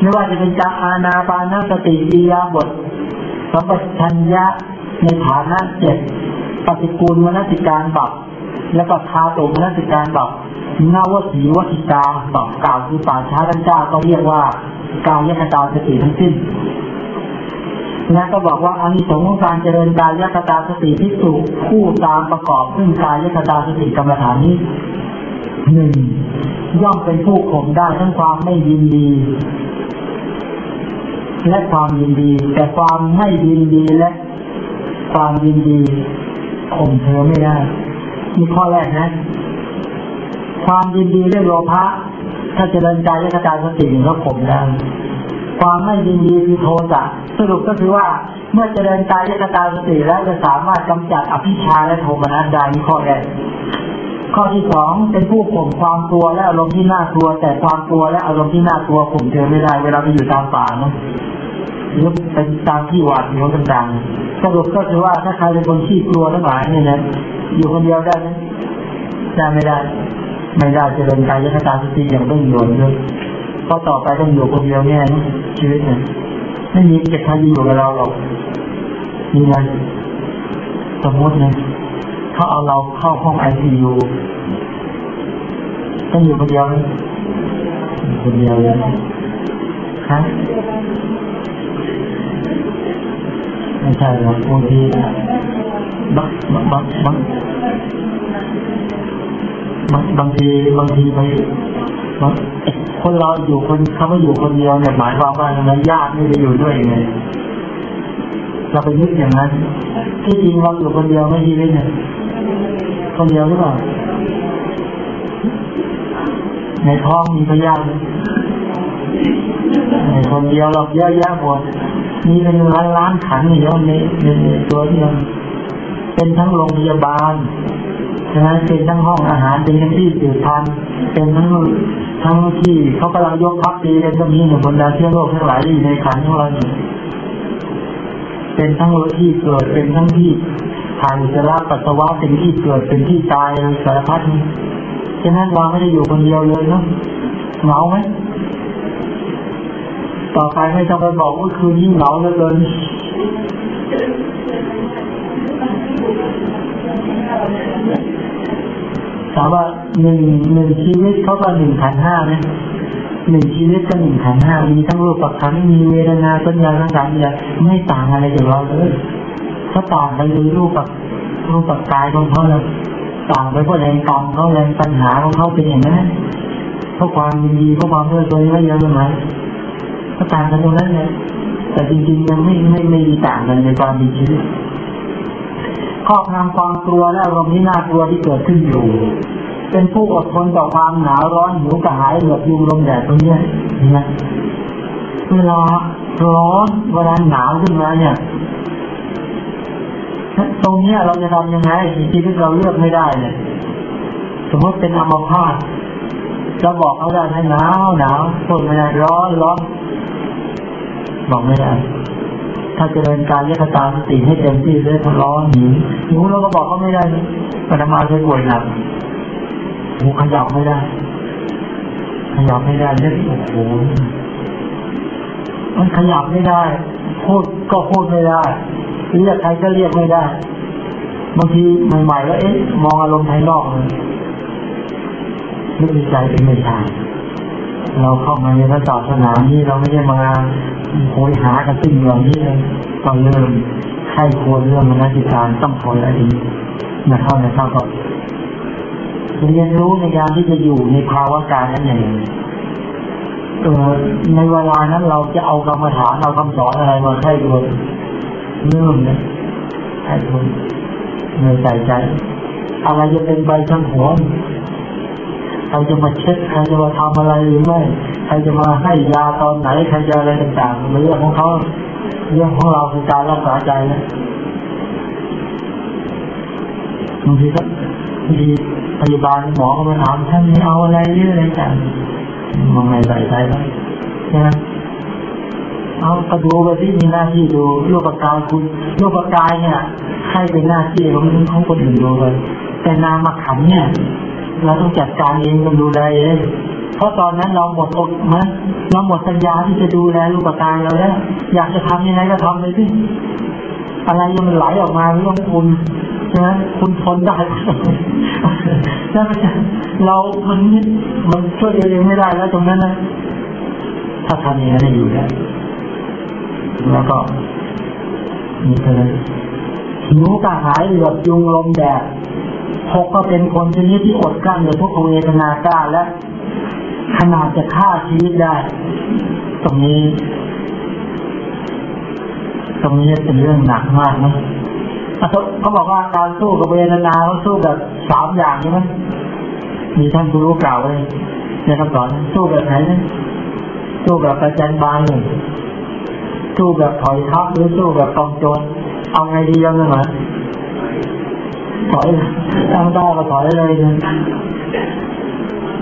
ไม่ว่าจะเป็นจาอาณาปานาสติอียาบท สัมปชัญญะในฐานะเจ็ดปฏิกูลมนสิการบับแล้วก็คาตุมนสิการบับนาวสีวัติกาบับกล่าวคือป่าช้าทั้งเก้าก็เรียกว่ากายกตาสติทั้งสิ้นนะก็บอกว่าอานิสงส์ของการเจริญกายคตาสติที่สุคู่ตามประกอบซึ่งกายคตาสติกรรมฐานนี้หนึ่งย่อมเป็นผู้ข่มได้ทั้งความไม่ยินดี และความยินดี แต่ความไม่ยินดีและ ความยินดีข่มเธอไม่ได้มีข้อแรกนะ ความยินดีด้วยโลภะถ้าเจริญใจและกายคตาสติก็ข่มได้ความไม่ยินดีคือโทสะสรุปก็คือว่าเมื่อเจริญกายคตาสติแล้วจะสามารถกำจัดอภิชาและโทมนัสได้นี่ข้อแรก ข้อที่สองเป็นผู้ข่มความกลัวและอารมณ์ที่น่ากลัว แต่ความกลัวและอารมณ์ที่น่ากลัวข่มเธอไม่ได้เวลาไปอยู่ตามป่าเนาะหรือเป็นตามที่หวาดเสียวต่างๆสรุปก็คือว่าถ้าใครเป็นคนขี้กลัวทั้งหลายเนี่ยนะอยู่คนเดียวได้ไหมได้ไม่ได้ ไม่ได้เจริญกายคตาสติอย่างเร่งด่วนเลยเพราะต่อไปต้องอยู่คนเดียวแน่ชีวิตเนี่ยไม่มีเก็บใครอยู่กับเราหรอกมีไงสมมตินะ เขาเอาเราเข้าห้องไอซียูต้องอยู่คนเดียวคนเดียวเลยฮะไม่ใช่หรอกบางทีบางบางบางบางบางทีบางทีไปคนเราอยู่คนเขาไม่อยู่คนเดียวเนี่ยหมายความว่าอย่างนั้นญาติไม่ได้อยู่ด้วยไง เราไปนึกอย่างนั้น ที่จริงเราอยู่คนเดียวไม่ชีวิตเนี่ยคนเดียวหรือเปล่าในท้องมีพยาธิในคนเดียวเราเยอะแยะหมดมีเป็นล้านล้านขันเยอะในในตัวเดียวเป็นทั้งโรงพยาบาลนะเป็นทั้งห้องอาหารเป็นทั้งที่สืบพันเป็นทั้งทั้งที่เขากำลังยกพักตีกันก็มีหนึ่งบรรดาเชื้อโรคทั้งหลายที่ในขันของเรา เป็นทั้งที่เกิดเป็นทั้งที่ถ่ายจะรับปัสสาวะเป็นที่เกิดเป็นที่ตายสารพัดนี่ฉะนั้นเราไม่ได้อยู่คนเดียวเลยเนาะเหงาไหมต่อไปไม่ต้องไปบอกว่าคืนนี้เหงาเหลือเกินถามว่าหนึ่งหนึ่งชีวิตเขาก็หนึ่งขันห้านะ หนึ่งชีวิตก็หนึ่งขันห้ามีทั้งรูปปักขันมีเวทนาสัญญาสังขารเนี่ยไม่ต่างอะไรจากเราเลยเขาต่างไปดูรูปปักรูปปักกายของเขาเลยต่างไปเพราะแรงกรรมเขาแรงปัญหาของเขาเป็นอย่างนั้นเพราะความยินดีเพราะความเพลิดเพลินไม่เยอะเลยไหมก็ต่างกันตรงนั้นเนี่ยแต่จริงๆยังไม่ไม่ไม่ต่างกันในความมีชีวิตครอบงำความกลัวและอารมณ์ที่น่ากลัวที่เกิดขึ้นอยู่ เป็นผู้อดทนต่อความหนาวร้อนหิวกระหายเหลือบยุงลมแดดตรงนี้เนไหมเวลาร้อนเวลาหนาวขึ้นมาเนี่ยตรงเนี้ยเราจะทำยังไงชีวิตเราเลือกไม่ได้เนี่ยสมมติเป็นอัมพาตจะบอกเขาได้ไหมหนาวหนาวทนไม่ได้ร้อนร้อนบอกไม่ได้ ถ้าเจริญการยกตาสติให้เต็มที่เลยร้อนหิวหิวเราก็บอกเขาไม่ได้ปัญมาเคยป่วยหนัก หูขยับไม่ได้ขยับไม่ได้เนี่โอ้โหมันขยับไม่ได้ พูดก็พูดไม่ได้เรียกใครก็เรียกไม่ได้บางทีใหม่ๆแล้วเอ๊ะมองอารมณ์ภายนอกเลยนึกในใจเป็นไม่ใช่เราเข้ามาในพระศาสนานี้เราไม่ได้มาโหยหากันสิ่งเหล่านี้เลยก็เริ่มใครควรเรื่องมนสิการต้องคอยอะไรนะเข้าในเข้าก็ เรียนรู้ในการที่จะอยู่ในภาวะการนั้นองเออในเวลานั้นเราจะเอากรรมฐานเอาคำสอนอะไรมาให้ดูเริ่มเนี่ยให้คนเมื่อใส่ใจ อะไรจะเป็นใบช่างหัวใครจะมาเช็ดใครจะมาทำอะไรหรือไม่ใครจะมาให้ยาตอนไหนใครจะอะไรต่างๆเรื่องของเขาเรื่องของเราคือการรักษาใจนะบางทีก็บางที พยาบาลหมอก็มาถามท่านเอาอะไรเรื่องอะไรต่างมองไงใส่ใจไหมใช่ไหมเอากระดูไปที่มีหน้าที่ดูรูปกายคุณรูปกายเนี่ยให้เป็นหน้าที่ของของคนอื่นดูเลยแต่นามขันเนี่ย เราต้องจัดการเองต้องดูแลเองเพราะตอนนั้นเราหมดอกนะเราหมดสัญญาที่จะดูแลรูปกายเราแล้ว อยากจะทำยังไงก็ทำเลยสิอะไรยังมันไหลออกมาเรื่องคุณนะคุณทนได้ แล้วเรามันมันช่วยเองไม่ได้แล้วตรงนั้นนะถ้าทำอย่างนั้นอยู่ได้วแล้วก็มีเท่านั้นหิวกระหายเหลือบยุงลมแดดหกก็เป็นคนชนิดที่อดกลั้นในทุกขเวทนากล้าและขนาดจะฆ่าชีวิตได้ ตรงนี้ ตรงนี้เป็นเรื่องหนักมากนะ เขาบอกว่าการสู้กับเวทนาเขาสู้แบบสามอย่างใช่ไหมมีท่านผู้รู้กล่าวไว้ในคำสอนสู้แบบไหนนะสู้แบบประจันบานหนึ่งสู้แบบถอยทับหรือสู้แบบกองโจรเอาไงดียังไงหมถอยตั้งได้ก็ถอยเลยนะ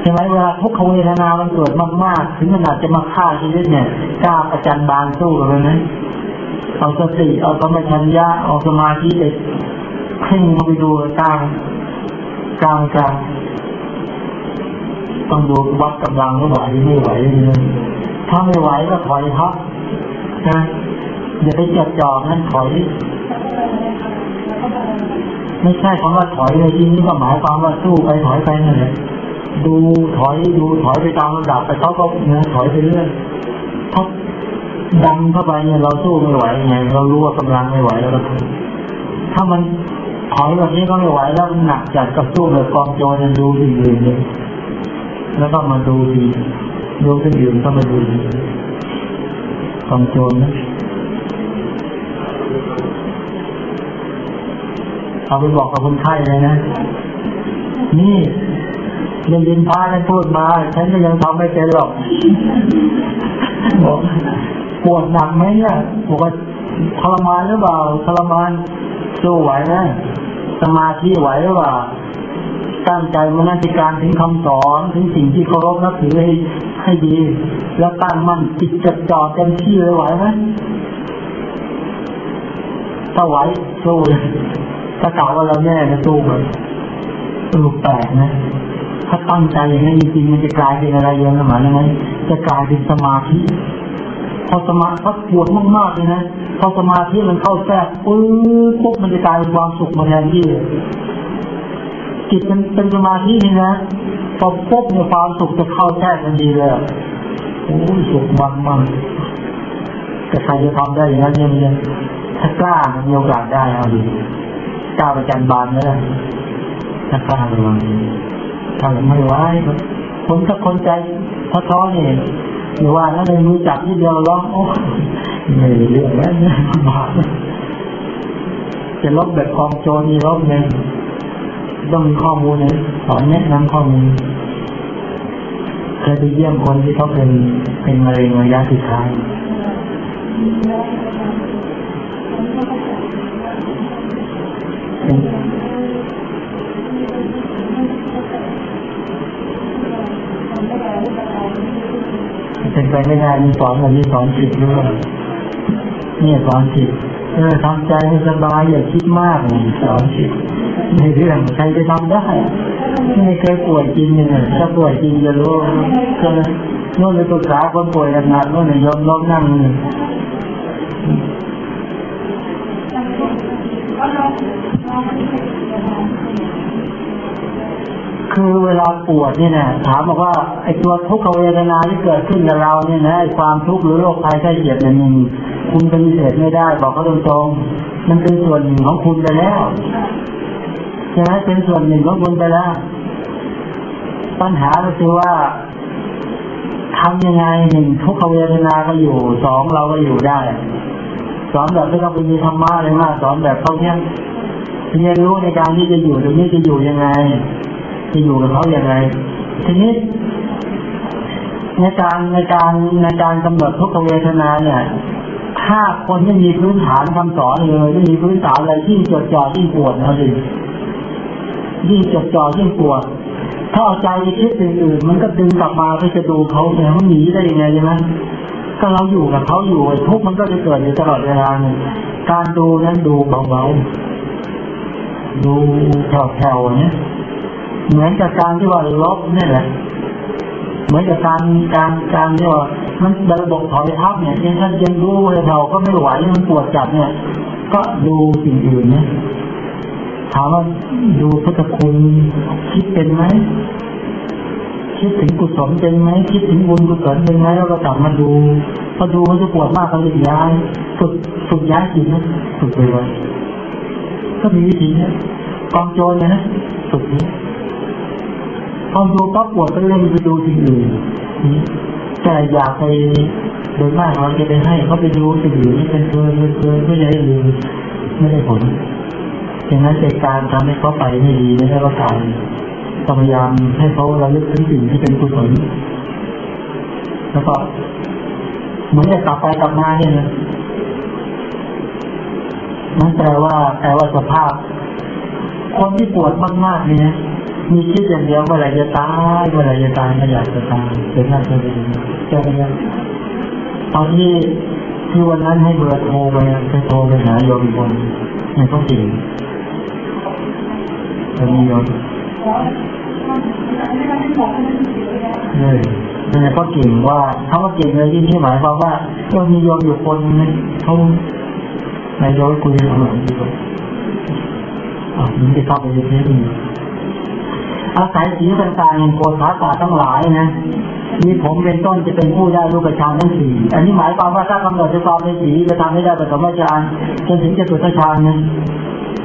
ใช่ไหมเวลาทุกขเวทนามันเกิดมากๆถึงขนาดจะมาฆ่าชีวิตเนี่ยกล้าประจันบานสู้กันเลยนะ เอาสติ เอาสมาธิยะเอาสมาธิไปเพ่งเข้าไปดูกลางกลางกลางต้องดูวัดกำลังว่าไหวไม่ไหวเลยถ้าไม่ไหวก็ถอยทับนะอย่าไปจัดจ่อนั้นถอย ไม่ใช่คำว่าถอยเลยที่นี้ก็หมายความว่าสู้ไปถอยไปนั่นแหละดูถอยดูถอยไปตามระดับไปเขาก็เนี่ยถอยไปเรื่อยถ้า ดันเข้าไปเนี่ยเราสู้ไม่ไหวไงเรารู้ว่ากำลังไม่ไหวแล้วเราถ้ามันถอยแบบนี้ก็ไม่ไหวแล้วหนักจัดกับสู้แบบกองโจรดูสิ่งอื่นเลยแล้วก็มาดูดีดูสิ่งอื่นก็มาดูดีกองโจรนะเอาไปบอกกับคนไข้เลยนะ นี่เรียนดินพาท่านพูดมา ฉันก็ยังทำไม่เป็นหรอกบอก ปวดหนักไหมเนี่ยบอกว่าทรมานหรือเปล่าทรมานสู้ไหวไหมสมาธิไหวหรือเปล่าตั้งใจมนสิการถึงคำสอนถึงสิ่งที่เคารพนับถือให้ให้ดี แล้วตั้งมั่นจิตจดจ่อเต็มที่เลยไหวไหมถ้าไหวสู้เลยถ้ากล่าวว่าเราแน่จะสู้เลยสู้แปลกนะถ้าตั้งใจอย่างนั้นจริงๆมันจะกลายเป็นอะไรยังหมายยังไงจะกลายเป็นสมาธิ อสมาธิปวดมากๆเลยนะพอสมาธิมันเข้าแทรกปุ๊บปุ๊บมันจะกลายเป็นความสุขมาแทนที่จิตมันเป็นสมาธินี่นะพอปุ๊บเนี่ยความสุขจะเข้าแทรกทันทีเลยโอ้สุขมันมันแต่ใครจะทำได้อย่างนั้นเนี่ยถ้ากล้ามันมีโอกาสได้เอาดีกล้าปจันบานไหมล่ะถ้าข้าระวังถ้าไม่ไหวคนถ้าคนใจท้อท้อเนี่ย หรือว่าถ้าเลยรู้จักที่เดียวร้องโอ้ไม่เรื่องแล้วเนี่ยบาปจะลบแบบกองโจรมีลบหนึ่งต้องมีข้อมูลเลยสอนแนะนำข้อมูลเคยไปเยี่ยมคนที่เขาเป็นเป็นมะเร็งระยะสุดท้าย เป็นไปไม่ได้มีสอนแบบนี้สอนจิตด้วยเนี่ยสอนจิตเออทำใจให้สบายอย่าคิดมากสอนจิตในเรื่องใครจะทำได้ไม่เคยป่วยจริงเนี่ยถ้าป่วยจริงจะรู้ก็โน่นไปปรึกษาคนป่วยหนักๆโน่นยอมล้มนั่งนี่ คือเวลาปวดเนี่ยนะถามบอกว่าไอ้ตัวทุกขเวทนาที่เกิดขึ้นกับเราเนี่ยนะไอ้ความทุกข์หรือโรคภัยไข้เจ็บเนี่ยมันคุณปฏิเสธไม่ได้ บอกเขาตรงๆมันเป็นส่วนหนึ่งของคุณไปแล้วใช่ไหมเป็นส่วนหนึ่งของคุณไปแล้ว ปัญหาก็คือว่าทำยังไงหนึ่งทุกขเวทนาก็อยู่สองเราก็อยู่ได้สอนแบบไม่ต้องไปมีธรรมะเลยมากสอนแบบเขาเนี้ยเรียนรู้ในการที่จะอยู่ตรงนี้จะอยู่ยังไง จะอยู่กับเขาอย่างไร ทีนี้ในการในการในการกำหนดทุกขเวทนาเนี่ย ถ้าคนไม่มีพื้นฐานคำสอนเลยไม่มีพื้นฐานอะไรยิ่งจดจ่อยิ่งปวดนะสิยิ่งจดจ่อยิ่งปวดถ้าเอาใจไปคิดสิ่งอื่น มันก็ดึงกลับมาไปจะดูเขาแต่มันหนีได้ยังไงใช่ไหมก็เราอยู่กับเขาอยู่ทุกมันก็จะเกิดอยู่ตลอดเวลาการดูนั้นดูเบาๆดูแถวๆเนี่ย เหมือนกับการที่ว่าลบนี่แหละ เหมือนกับการการการที่ว่ามันระบบถอยทับเนี่ยยังท่านยังรู้เลยเราก็ไม่ไหวมันปวดจัดเนี่ย ก็ดูสิ่งอื่นเนี่ยถามว่าดูพุทธคุณคิดเป็นไหมคิดถึงกุศลเป็นไหมคิดถึงบุญกุศลเป็นไหมแล้วก็กลับมาดูพอดูมันจะปวดมากก็เลยย้ายฝึกฝึกย้ายจิตนะฝึกไปไว้ก็มีวิธีเนี่ยกองโจรเนี่ยนะฝึกนี้ พอดูปั๊บปวดก็เริ่มไปดูสิ่งอื่นแต่อยากไปโดยมากเราจะไปให้เขาไปดูสิ่งอื่นที่เป็นเพลินเพลินก็จะได้ลืมไม่ได้ผลดังนั้นในการทำให้เขาไปไม่ดีไม่ใช่ว่าการพยายามให้เขาระลึกถึงสิ่งที่เป็นกุศลแล้วก็เหมือนจะกลับไปกลับมาเนี่ยนะนั่นแปลว่าแปลว่าสภาพ คนที่ปวดมากๆเนี่ย มีคิดอย่างเดียวเมื่อไรจะตายเมื่อไรจะตายไม่อยากจะตายเป็นหน้าตัวเองใช่ไหมครับตอนที่ที่วันนั้นให้เบอร์โทรไปไปโทรไปหาโยมคนในท้องถิ่นจะมีโยมเลยนั่นก็เก่งว่าเขาก็เก่งเลยที่ที่หมายความว่าก็มีโยมอยู่คนนึงเขาในโยมคุยกับหลวงพ่ออ่ามันจะเข้าไปในเทปนี้ อาศัยสีต่างๆโกฏฐาตาทั้งหลายนะมีผมเป็นต้นจะเป็นผู้ได้รูปฌานทั้งสี่อันนี้หมายความว่าถ้ากำหนดด้วยความเป็นสีจะทำให้ได้ปฐมฌานจนถึงจะสุดฌานนะ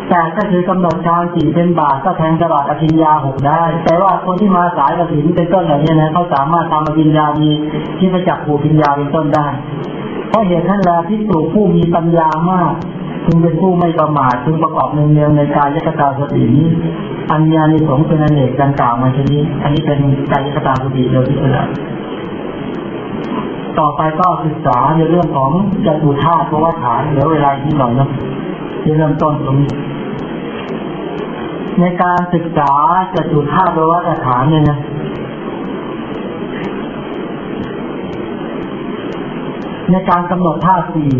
แต่ก็คือกำหนดฌานสี่เป็นบาทก็แทงตลอดอภิญญาหกได้ แต่ว่าคนที่มาสายกสินเป็นต้นเหล่านี้นะเขาสามารถทำอภิญญามีที่ประจักษ์ผูปิญญาเป็นต้นได้ เพราะเหตุนั้นและที่ปลูผู้มีปัญญามาก จึงเป็นผู้ไม่ประมาทจึงประกอบในเนืองในกายยคตาสตินี้อัญญาในสงเป็นอเนกดังกล่าวมาชนี้ อันนี้เป็นกายคตาสติโดยที่สุดต่อไปก็ศึกษาในเรื่องของจตุธาตุเพราะว่าฐานเหลือเวลาที่หน่อยนะที่เริ่มต้นตรงนี้ ในการศึกษาจตุธาตุเพราะว่าฐานเนี่ยนะในการกำหนดธาตุสี่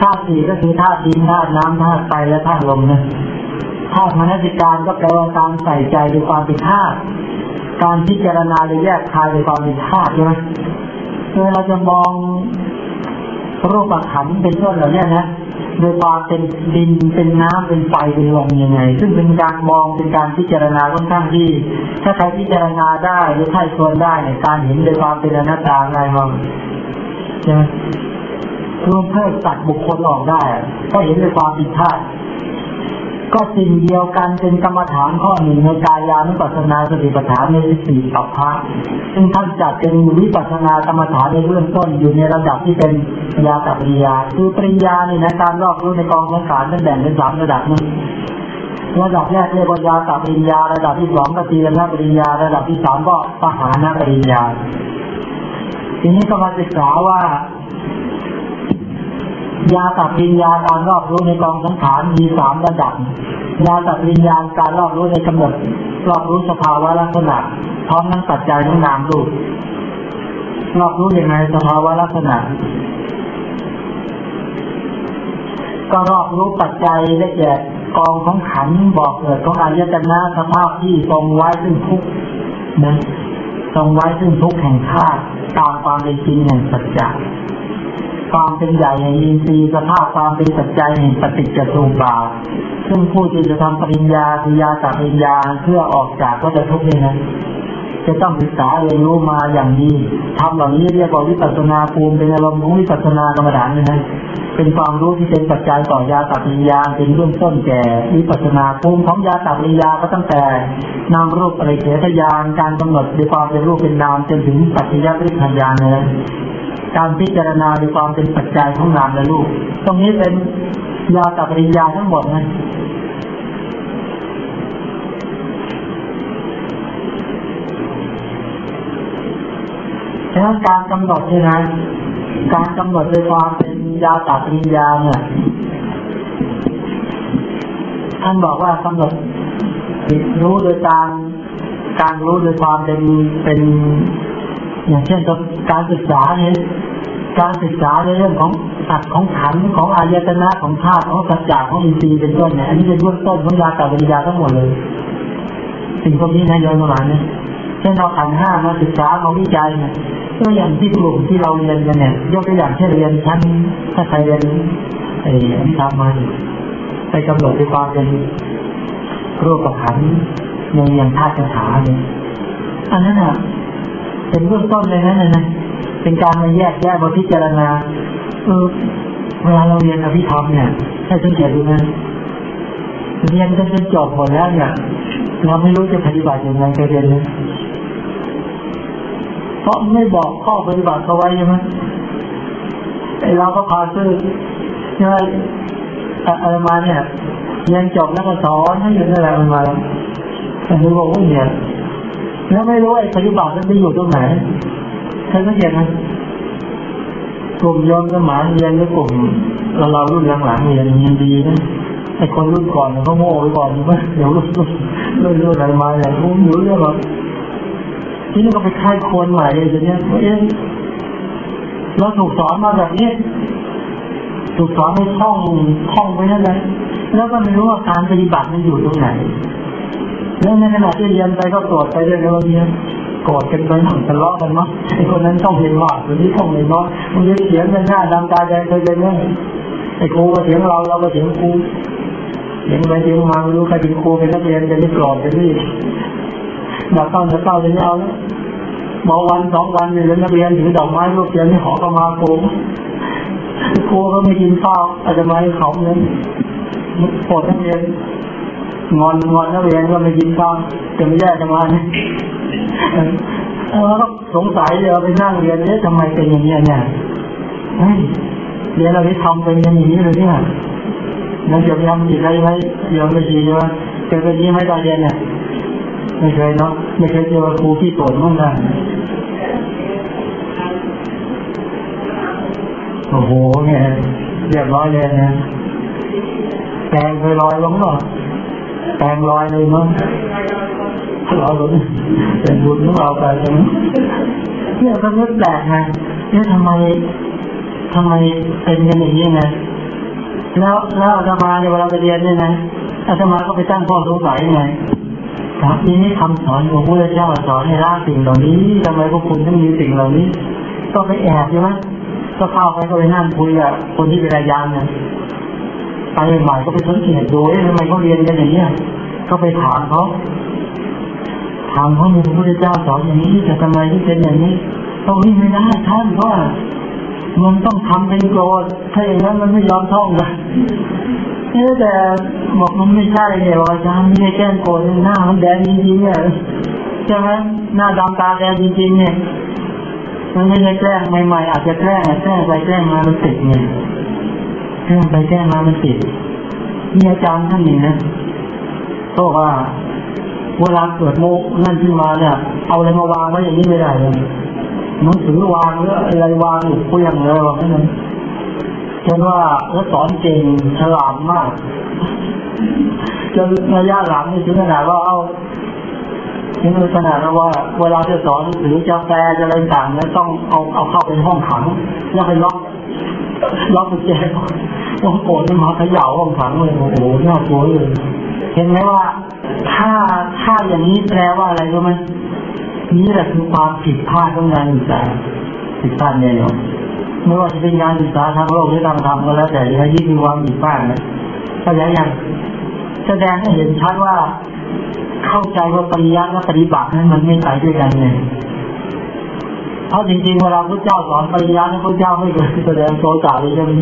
ธาตุสี่ก็คือธาตุดินธาตุน้ำธาตุไฟและธาตุลมนะธาตุมนสิการก็แปลว่าการใส่ใจในความเป็นธาตุการพิจารณาหรือแยกคายในความเป็นธาตุใช่ไหมคือเราจะมองรูปขันเป็นต้นเหล่านี้นะโดยความเป็นดินเป็นน้ำเป็นไฟเป็นลมยังไง ซึ่งเป็นการมองเป็นการพิจารณาค่อนข้างที่ ถ้าใครพิจารณาได้หรือใครควรได้เนี่ยการเห็นโดยความเป็นอนัตตาไงมั้งใช่ไหม คือเพิ่มตัดบุคคลออกได้ ก็เห็นในความผิดพลาดก็สิ่งเดียวกันเป็นกรรมฐานข้อหนึ่งในกายานุปัสสนาสติปัฏฐานในสี่ปัปพะซึ่งท่านจัดเป็นวิปัสสนากรรมฐานในเบื้องต้นอยู่ในระดับที่เป็นยาตับปริยา คือปริญญาเนี่ยนะการรอบรู้ในกองสังขารนั้นแบ่งเป็นสามระดับนะระดับแรกเรียกว่ายาตับปริญญา ระดับที่สองก็ตีรณปริญญา ระดับที่สามก็ปหานปริญญา ทีนี้ก็มาศึกษาว่า ยาตัดวิญญาการรอบรู้ในกองสังขารมีสามระดับยาตัดวิญญาการรอบรู้ในกำหนดรอบรู้สภาวะลักษณะพร้อมทั้งปัจจัยทั้งนามรูปรอบรู้ยังไงสภาวะลักษณะ ก็รอบรู้ปัจจัยได้แก่กองของขันบอกเกิดของอายตนะสภาพที่ทรงไว้ซึ่งทุกนะทรงไว้ซึ่งทุกแห่งธาตุตามความเป็นจริงแห่งสัจจะ ความเป็นใหญ่แห่งอินทรีย์สภาพความเป็นปัจจัยแห่งปฏิจจสมุปบาทซึ่งผู้ที่จะทำปริญญาปิยาตัปริญญาเพื่อออกจากก็จะทุกข์เลยนะจะต้องศึกษาเรียนรู้มาอย่างดีทำเหล่านี้เรียกว่าวิปัสสนาภูมิเป็นอารมณ์ของวิปัสสนากรรมฐานเลยนะเป็นความรู้ที่เป็นปัจจัยต่อยาตัปริญญาเป็นเบื้องต้นแก่วิปัสสนาภูมิของยาตัปริญญาก็ตั้งแต่นามรูปปริเฉทญาณการกำหนดด้วยความเป็นรูปเป็นนามจนถึงปัจจยปริญญาณเลย การพิจารณาด้วยความเป็นปัจจัยของนามและรูป ตรงนี้เป็นยาตัปริญญาทั้งหมดนะฉะนั้นการกำหนดเนี่ยนะการกำหนดโดยความเป็นยาตัปริญญาเนี่ยท่านบอกว่ากำหนดรู้โดยการการรู้โดยความเป็นเป็น อย่างเช่นการศึกษาเนี่ยการศึกษาในเรื่องของสัตว์ของขันของอายตนะของธาตุของสัจจะของอินทรีย์เป็นต้นเนี่ยอันนี้เป็นเบื้องต้นของยาตัปริญญาทั้งหมดเลย สิ่งพวกนี้นะโยนมาเนี่ยเช่นเราขันห้ามาศึกษามาวิจัยเนี่ยตัวอย่างที่กลุ่มที่เราเรียนกันเนี่ย ยกตัวอย่างเช่นเรียนชั้นถ้าใครเรียนไอ้วิชามาไปกำหนดด้วยความเป็นรูปประขันในอย่างธาตุคาถาเนี่ยอันนั้นอะ เป็นเบื้องต้นเลยนะเนี่ยนะเป็นการมาแยกแยกมาพิจารณาเออเวลาเราเรียนอภิธรรมเนี่ยให้สังเกตดูนะเรียนจนจนจบหมดแล้วเนี่ยเราไม่รู้จะปฏิบัติอย่างไรจะเรียนเลยเพราะไม่บอกข้อปฏิบัติเขาไว้ใช่ไหมไอเราก็พาซื้อใช่ไหมอะไรมาเนี่ยเรียนจบแล้วก็สอนให้อยู่นั่นแหละมันมาแล้วแต่ไม่บอกว่าเนี่ย แล้วไม่รู้ไอ้ปฏิบัติมันไปอยู่ตรงไหนใครสังเกตไหมกลุ่มโยมสมานเรียนหรือกลุ่มเราเรารุ่นหลังๆเรียนยังดีนะไอ้คนรุ่นก่อนเขาโง่ไปก่อนมั้ยเดี๋ยวรุ่นรุ่นรุ่นรุ่นอะไรมาอย่างรู้อยู่เรื่องหรอที่นี่ก็ไปค่ายคนใหม่เลยทีนี้เอ๊ะเราถูกสอนมาแบบนี้ถูกสอนให้ท่องท่องไว้นั่นแหละแล้วก็ไม่รู้ว่าการปฏิบัติมันอยู่ตรงไหน แล้วในขณะที่เรียนไปก็ตรวจไปเรื่อยๆเนี่ยโกรธกันไปหนั่งทะเลาะกันมั้งไอ้คนนั้นต้องเรียนมาคนนี้ต้องเรียนน้อยมันเสียงกันหน้าดำตาแดงเคยเป็นไหมไอ้ครูก็เสียงเราเราก็เสียงครูเสียงไปเสียงมาไม่รู้ใครเป็นครูเป็นนักเรียนจะไม่กรอบจะนี่ดาวเต้าดาวเต้าจะไม่เอาแล้วบอกวันสองวันเนี่ยนักเรียนถือดอกไม้ลูกเสียงนี่ขอประมาครูครูก็ไม่กินข้าวอาจจะมาให้เขาเนี่ยโกรธนักเรียน งอนงอนนักเรียนก็ไม่กินข้าวจะไม่แย่จังเลยเราก็สงสัยเลยไปนั่งเรียนเนี่ยทำไมเป็นอย่างนี้เนี่ยเรียนเราที่ทำเป็นอย่างนี้เลยเนี่ยนั่นจะพยายามอีกอะไรไหมเดี๋ยวไม่ดีใช่ไหมเจอเป็นนี้ไหมตอนเรียนเนี่ยไม่เคยเนาะไม่เคยเจอครูที่โกรธมั้งนะโอ้โหเนี่ยเรียบร้อยเลยนะแปลงเคยลอยลงหรอ แปลงลอยเลยมั้งเราเป็นบุญของเราไปใช่ไหมเนี่ยก็นึกแปลกไงเนี่ยทำไมทำไมเป็นกันอย่างนี้ไงแล้วแล้วอาตมาในเวลาไปเรียนเนี่ยนะอาตมาก็ไปตั้งข้อสงสัยไงครับทีนี้คำสอนของพระเจ้าสอนให้ละสิ่งเหล่านี้ทำไมพวกคุณต้องมีสิ่งเหล่านี้ ก็ไปแอบใช่ไหมก็เข้าไปก็ไปนั่งคุยกับคนที่เป็นอาจารย์เนี่ย ไปใหม่ก็ไปสังเกตดูทำไมเขาเรียนกันอย่างเนี้ยก็ไปถามเขาถามเขามีพระพุทธเจ้าสอนอย่างนี้แต่ทำไมที่เป็นอย่างนี้ต้องนี่ไม่ได้ท่านเพราะว่ามันต้องทำเป็นโกรธถ้าอย่างนั้นมันไม่ยอมท่องเลยเออแต่บอกมันไม่ใช่เนี่ยว่าอาจารย์ไม่ได้แก้โกรธหน้ามันแดงจริงๆเนี่ยใช่ไหมหน้าดำตาแดงจริงๆเนี่ยมันไม่ได้แกล้งใหม่ๆอาจจะแกล้งแกล้งไปแกล้งมามันติดเนี่ย แกล้งไปแกล้งมามันติดมีอาจารย์ท่านหนึ่งนะก็ว่าเวลาเกิดโมกนั่นขึ้นมาเนี่ย เอาอะไรมาวางไว้อย่างนี้ไม่ได้เลยหนังสือวางหรืออะไรวางอยู่เปลี่ยงเลยว่านั้นจนว่าแล้วสอนเก่งฉลาดมากจนระยะหลังนี่ถึงขนาดว่าเอาถึงขนาดว่า เวลาจะสอนหรือจะแปลจะอะไรต่างเนี่ยต้องเอาเอาเข้าเป็นห้องขังแล้วไปล็อก ล็อกกุญแจต้องโกรธมาเขย่าห้องขังเลยโอ้โหน่ากลัวเลยเห็นไหมว่าถ้าถ้าอย่างนี้แปลว่าอะไรรู้ไหมนี่แหละคือความผิดพลาดของงานศึกษาผิดพลาดเนี่ยไม่ว่าจะเป็นงานศึกษาทางโลกหรือทางธรรมก็แล้วแต่ที่คือความผิดพลาดนะเข้าใจยังแสดงให้เห็นชัดว่าเข้าใจว่าปริยัติและปฏิบัตินั้นมันไม่ไปด้วยกันเลย เพราะจริงๆเวลาพระเจ้าสอนปริยัติพระเจ้าไม่เคยแสดงโทสะเลยใช่ไหม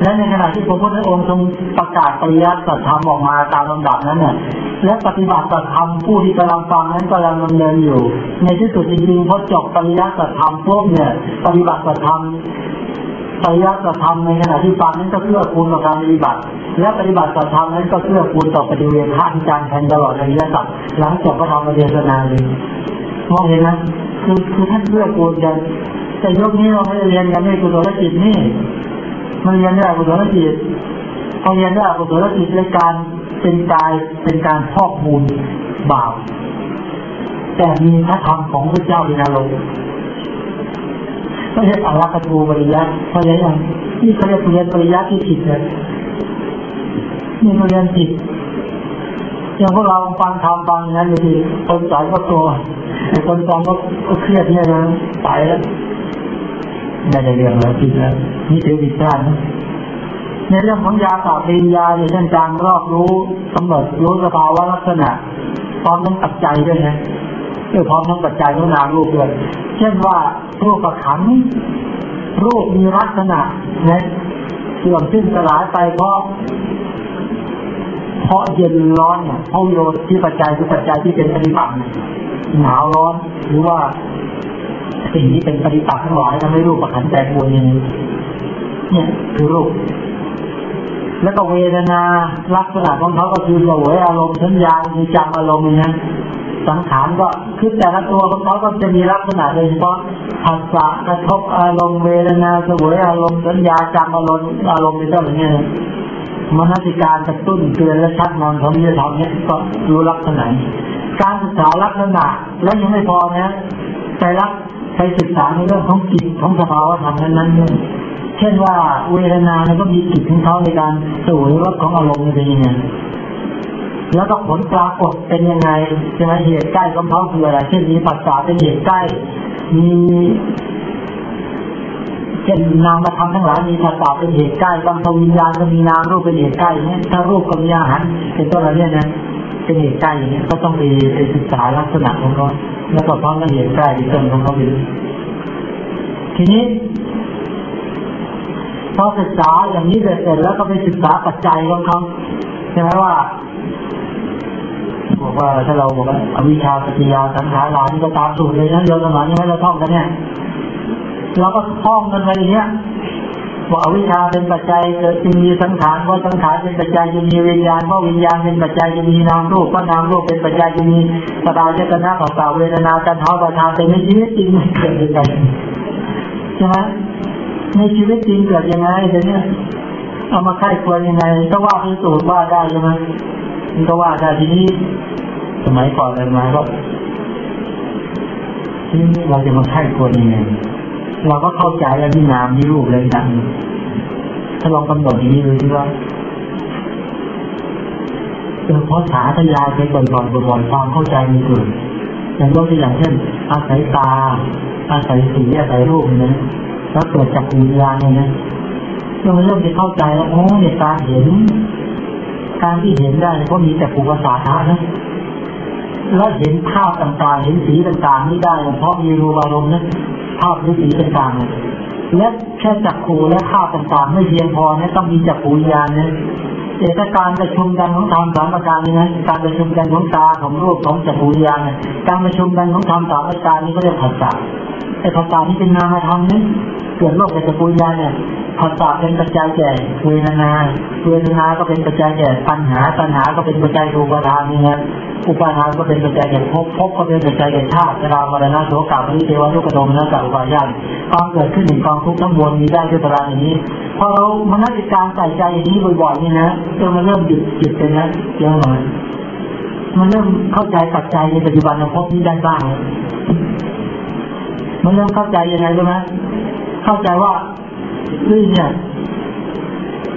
และในขณะที่พระพุทธองค์ทรงประกาศปริยัติสัจธรรมออกมาตามลำดับนั้นเนี่ยและปฏิบัติสัจธรรมผู้ที่กำลังฟังนั้นกำลังดำเนินอยู่ ในที่สุดจริงๆพอจบปริยัติสัจธรรมพวกเนี่ย ปฏิบัติสัจธรรมปริยัติสัจธรรมในขณะที่ฟังนั้นก็เพื่อคุณต่อการปฏิบัติ และปฏิบัติสัจธรรมนั้นก็เพื่อคุณต่อปฏิเวทท่านจารย์แทนตลอดระยะสัจหลังจบพระธรรมเทศนาเลย มองเห็นนะคือคือท่านเพื่อคุณกันแต่ยกนี้เราไม่เรียนกันในกุศลจิตนี่มันเรียนได้กุศลจิตพอเรียนได้กุศลจิตในการเป็นกายเป็นการพอกมูลบาปแต่มีพระธรรมของพระเจ้าเป็นอารมณ์ไม่ใช่อารักขทูปริยัติเพราะอย่างนี่เขาเรียกเรียนปริยัติที่ผิดเลยนี่เรียนผิด อย่างพวกเราฟังธรรมฟังนั้นเลยคนสายก็ตัวไอ้คนฟังก็เครียดเนี่ยนะตายแล้วได้เรื่องแล้วผิดแล้วนี่ถือผิดพลาดนะในเรื่องของยาสาปริญญาเนี่ยท่านจางรอบรู้กำหนดรู้สภาวะลักษณะพร้อมทั้งปัจจัยด้วยนะเพื่อพร้อมทั้งปัจจัยของนามรูปด้วยเช่นว่ารูปขันรูปมีลักษณะนะเสื่อมสิ้นสลายไปเพราะ เพราะเย็นร้อนเนี่ยเพราะโยที่ปัจจัยคือปัจจัยที่เป็นปฏิบัติหนาวร้อนหรือว่าสิ่งที่เป็นปฏิปักษ์ทั้งหลายทำให้รูปประคันแตกบวนอย่างนี้เนี่ยคือรูป แล้วก็เวทนาลักษณะของเขาก็คือสวยอารมณ์สัญญาคือจำอารมณ์นะสังขารก็คือแต่ละตัวของเขาก็จะมีลักษณะโดยเฉพาะภาษากระทบอารมณ์เวทนาสวยอารมณ์สัญญาจำอารมณ์อารมณ์เป็นต้นอย่างเงี้ย มนสิการกระตุ้นเตือนและชักนอนของนิธรรมเนี่ยก็รู้ลักษณะการศึกษาลักษณะแล้วยังไม่พอนะไปรักไปศึกษาในเรื่องของจิตของสภาวะธรรมนั้นๆด้วยเช่นว่าเวทนาเนี่ยก็มีจิตของเขาในการสวยรสของอารมณ์เป็นยังไงแล้วก็ผลปรากฏเป็นยังไงใช่ไหมเหตุใกล้ของเขาคืออะไร เช่นมีปัสสาวะเป็นเหตุใกล้ มี ช่นนามธรรมทั้งหลายมีปัสสาวเป็นเหตุใกล้บางทวิญญาณก็มีนามรูปเป็นเหตุใกล้เนี่ยถ้ารูปกับมีอาหารเป็นต้นอะไรเนี่ยนะเป็นเหตุใกล้อย่างเงี้ยก็ต้องไปไปศึกษาลักษณะของเขาแล้วก็พร้อมกับเหตุใกล้เป็นต้นของเขาไปทีนี้พอศึกษาอย่างนี้เสร็จแล้วก็ไปศึกษาปัจจัยของเขาใช่ไหมว่าบอกว่าถ้าเราบอกว่าอวิชชาปฏิยาสังขารลานี่ก็ตามสูตรเลยนะโยนสมานใช่ไหมเราท่องกันเนี่ย เราก็ท่องกันไปอย่างเงี้ยว่าอวิชชาเป็นปัจจัยเกิดจึงมีสังขารเพราะสังขารเป็นปัจจัยจึงมีวิญญาณเพราะวิญญาณเป็นปัจจัยจึงมีนามรูปเพรานามรูปเป็นปัจจัยจึงมีสตาเจตนาของเก่าเวทนาจันทร์ประทานแต่ในชีวิตจริงเกิดยังไงใช่ไหมในชีวิตจริงเกิดยังไงเดี๋ยวนี้เอามาไข้ควรยังไง ก็ว่าพิสูจน์ว่าได้ใช่ไหมมันก็ว่าได้ทีนี้ สมัยก่อนเลยมาก็ที่เราจะมาไข้ควรยังไง เราก็เข้าใจแล้วที่นามที่รูปเลยดังถ้าลองกำหนดอย่างนี้ดูที่ว่าเออเพราะสาธยายไปบ่อยๆบ่อยๆความเข้าใจมีเกิดอย่างยกตัวอย่างเช่น อาศัยตา อาศัยสีอาศัยรูปนะแล้วเกิดจากวิญญาณเนี่ยนะเราเริ่มจะเข้าใจแล้วโอ้เนี่ยการเห็น การที่เห็นได้ก็มีแต่ภูมิศาสตร์นะแล้วเห็นภาพต่างๆ เห็นสีต่างๆนี่ได้เพราะมีรูปอารมณ์นะ ภาพหรือสีต่างๆและแค่จักขูและภาพต่างๆ ไม่เพียงพอนะต้องมีจักขูวิญญาณนะเอกการประชุมกันของธรรมสามประการนี้นะการประชุมกันของตาของรูปของจักรวิญญาณการประชุมกันของธรรมสามประการนี้ก็เรียกภาษาไอ้ภาษานี้เป็นนามธรรมนี่เกิดโลกจักรวิญญาณเนี่ย ภาษาเป็นปัจจัยแก่เวทนาเวทนาก็เป็นปัจจัยแก่ปัญหาปัญหาก็เป็นปัจจัยรูปธรรมนี่นอุปาทานก็เป็นปัจจัยแก่ภพภพก็เป็นปัจจัยแก่ธาตุชรามรณะโสกาปริเทวทุกขโทมนะกับอุปาญาตความเกิดขึ้นหนึ่งกองทุกข์ทั้งมวลมีได้ด้วยประการอย่างนี้พอเรามนสิการใส่ใจอย่างนี้บ่อยๆนี่นะจนมันเริ่มหยุดหยุดเป็นนะเยอะหน่อยมันเริ่มเข้าใจปัจจัยในปัจจุบันภพนี้ได้บ้างมันเริ่มเข้าใจยังไงรู้ไหมเข้าใจว่า เรื่งเนี่ย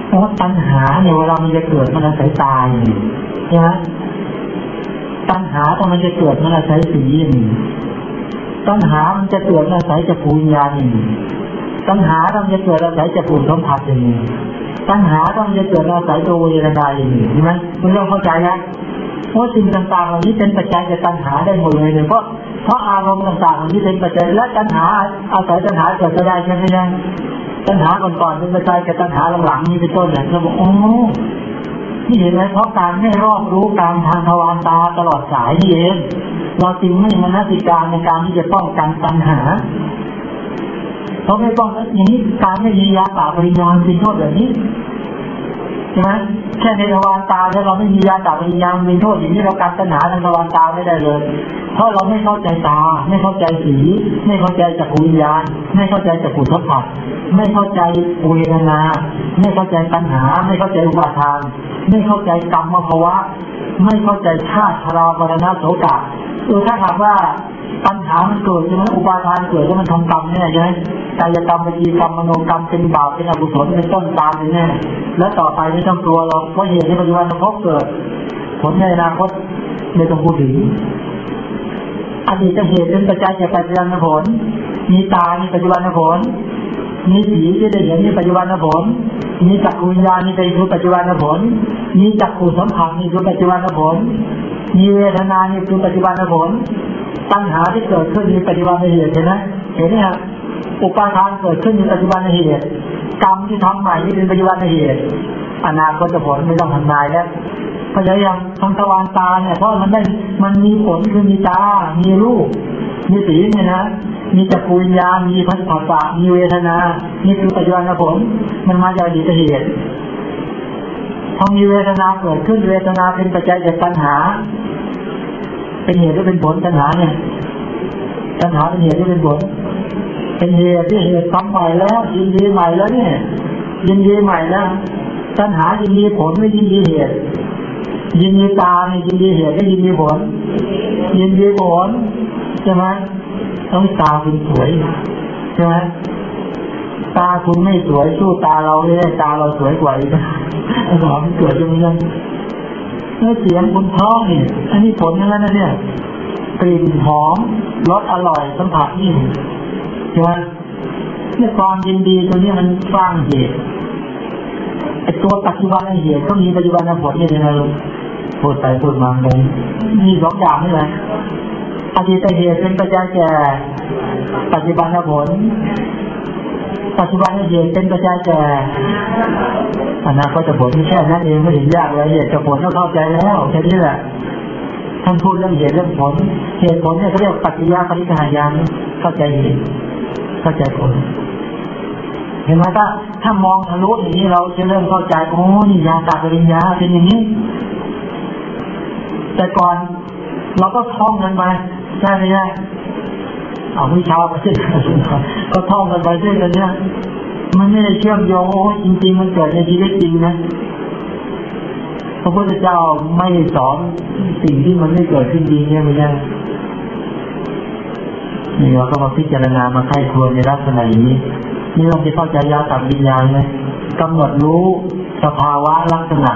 เพราะปัญหาเนี่ยเวลามันจะเกิดมันอาศัยตาอย่างนี้ใช่ไหมปัญหาถ้ามันจะเกิดมันอาศัยสีอย่างนี้ปัญหามันจะเกิดอาศัยจะปูญญาอย่างนี้ปัญหาถ้ามันจะเกิดอาศัยจะปูนสัมผัสอย่างนี้ปัญหาถ้ามันจะเกิดอาศัยตัวเวทนาอย่างนี้ใช่ไหมมันเริ่มเข้าใจแล้ว ว่าสิ่งต่างๆเหล่านี้เป็นปัจจัยจะตัณหาได้หมดเลยเนี่ยเพราะเพราะอารมณ์ต่างๆเหล่านี้เป็นปัจจัยและตัณหาอาศัยตัณหาเกิดได้ใช่ไหมยังตัณหาก่อนๆเป็นปัจจัยกับตัณหาหลังๆนี้เป็นต้นเนี่ยเราบอกโอ้ที่เห็นไหมเพราะการไม่รอบรู้การทางทวารตาตลอดสายนี่เองเราจึงไม่มนสิการในการที่จะป้องกันตัณหาเพราะไม่ป้องอย่างนี้การไม่มียาตาปริญญาเป็นโทษแบบนี้ ใช่ไหมแค่ในทวารตาถ้าเราไม่มียาตาปริญญาเป็นโทษอย่างนี้เราการตัณหาทางทวารตาไม่ได้เลย เพราะเราไม่เข้าใจตา ไม่เข้าใจสี ไม่เข้าใจจักรวิญญาณ ไม่เข้าใจจักรสัมผัสไม่เข้าใจเวทนา ไม่เข้าใจปัญหา ไม่เข้าใจอุปาทาน ไม่เข้าใจกรรมภาวะ ไม่เข้าใจชาติชรามรณะโสกะ เออถ้าถามว่าปัญหามันเกิดใช่ไหมอุปาทานเกิดแล้วมันทำกรรมเนี่ยใช่ไหมกายกรรมวิจีกรรมมโนกรรมเป็นบาปเป็นอกุศลเป็นต้นตามเลยแน่แล้วต่อไปไม่ต้องกลัวหรอกเพราะเหตุในปัจจุบันมันพบเกิด ผลในอนาคตไม่ต้องพูดถึงอดีตเหตุเป็นปัจจัยแก่ปัจจุบันผล มีตามีปัจจุบันผล มีสีที่ได้เห็นมีปัจจุบันผล มีจักรวิญญาณนี่เป็นคือปัจจุบันผล มีจักรสัมผัสนี่คือปัจจุบันผล มีเวทนานี่คือปัจจุบันผลปัญหาที่เกิดขึ้นมีปัจจุบันเหตุเห็นไหมเห็นไหมครับอุปาทานเกิดขึ้นมีปัจจุบันเหตุกรรมที่ทำใหม่นี่เป็นปัจจุบันเหตุอนาคตผลไม่ต้องทำนายแล้วพยายามทางตะวันตาเนี่ยเพราะมันได้มันมีผลคือมีตา มีรูป มีสีเนี่ยนะ มีจักรวิญญาณมีพันาตามีเวทนา นี่คือปัจจุบันผลมันมาจากอดีตเหตุ อมีเวทนาเกิดขึ้นเวทนาเป็นปัจจัยจากปัญหา เป็นเหตุหรือเป็นผลปัญหาเนี่ยปัญหาเป็นเหตุหรือเป็นผล เป็นเหตุที่เหตุทำใหม่แล้วยินดีใหม่แล้วเนี่ยยินดีใหม่แล้วปัญหายินดีผลไม่ยินดีเหตุยินดีตาเนี่ยยินดีเหตุก็ยินดีผล ยินดีผลใช่ไหมต้องตาคุณสวยใช่ไหม ตาคุณไม่สวยสู้ตาเราเลยตาเราสวยกว่าอีกหอมเกิดตรงนี้เมื่อเสียงคุณท้องนี่อันนี้ผลนั่นนะเนี่ยกลิ่นหอมรสอร่อยสัมผัสนี่ใช่ไหมเนี่ยความยินดีตัวนี้มันสร้างเหตุไอตัวปัจจุบันเหตุก็มีปัจจุบันผลนี่นะลูกพูดไปพูดมาเลยมีสองอย่างนี่แหละอดีตเหตุเป็นปัจจัยแก่ปัจจุบันผล ปัจจุบันเหตุเป็นปัจจัยแก่อนาคตผลที่แค่นั้นเองไม่เห็นยากเลยเหตุผลก็เข้าใจแล้วแค่นี้แหละท่านพูดเรื่องเหตุเรื่องผล เหตุผลเนี่ยเขาเรียกปัจจัยปริกหายานเข้าใจเหตุเข้าใจผล เห็นไหมถ้าถ้ามองทะลุอย่างนี้เราจะเริ่มเข้าใจโอ้นี่ยาตาปริญญาเป็นอย่างนี้ แต่ก่อนเราก็ท่องกันไปใช่ไหมใช่ เอาวิชาไปช่ก็ท่องกันไปเช่นกันเนี่ยมันไม่ได้เชื่อมโยงโอ้จริง ๆ มันเกิดในชีวิตจริงนะพระพุทธเจ้าไม่สอนสิ่งที่มันไม่เกิดขึ้นจริงเนี่ยไม่ใช่นี่เราก็มาพิจารณามาไข้ควรในลักษณะอย่างนี้ นี่เราจะเข้าใจยาตับวิญญาณไหมกำหนดรู้สภาวะลักษณะ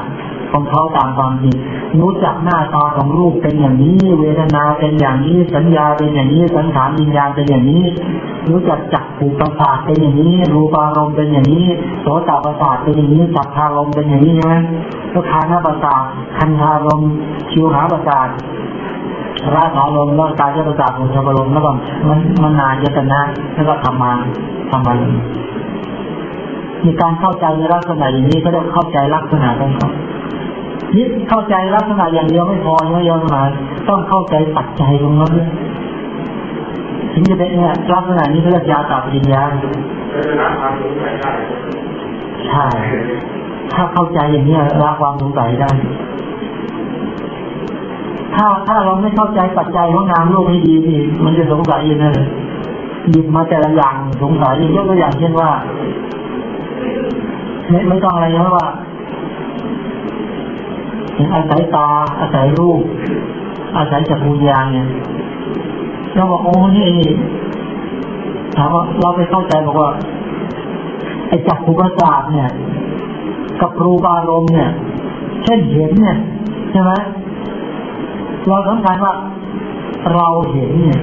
ของเขาตามความจริงรู้จักหน้าตาของรูปเป็นอย่างนี้ เวทนาเป็นอย่างนี้ สัญญาเป็นอย่างนี้ สังขารวิญญาณเป็นอย่างนี้ รู้จักจักผูกประสาทเป็นอย่างนี้ รูปารมณ์เป็นอย่างนี้โสตประสาทเป็นอย่างนี้สัทธารมณ์เป็นอย่างนี้ใช่ไหมก็คานาประสาทคันธารมณ์ชิวหาประสาทราสารมแล้วกายประสาทของชาวลมแล้วก็มันมันนานยตนะแล้วก็ทำมาทำมามีการเข้าใจในลักษณะอย่างนี้ก็ต้เข้าใจลักษณะของเขา นี่เข้าใจลักษณะอย่างเดียวไม่พอใช่ไหมโยมหมายต้องเข้าใจปัจจัยตรงนั้นด้วยถึงจะเป็นเนี่ยลักษณะนี้เขาเรียกยาตาปริญญาจะรับความรู้ไม่ได้ใช่ถ้าเข้าใจอย่างนี้ละความสงสัยได้ ถ้าถ้าเราไม่เข้าใจปัจจัยของนามโลกให้ดีนี่มันจะสงสัยอยู่นั่นเลยหยิบมาแต่ละอย่างสงสัยยกตัวอย่างเช่นว่าไม่ไม่ต้องอะไรนะว่า อย่างอาศัยตาอาศัยรูป อาศัยจักรยานเนี่ยเราบอกโอ้นี่ถามว่าเราไปเข้าใจบอกว่าไอ้จักรภูประสาทเนี่ย กับรูปารมณ์เนี่ย เช่นเห็นเนี่ยใช่ไหมเราสำคัญว่าเราเห็นเนี่ย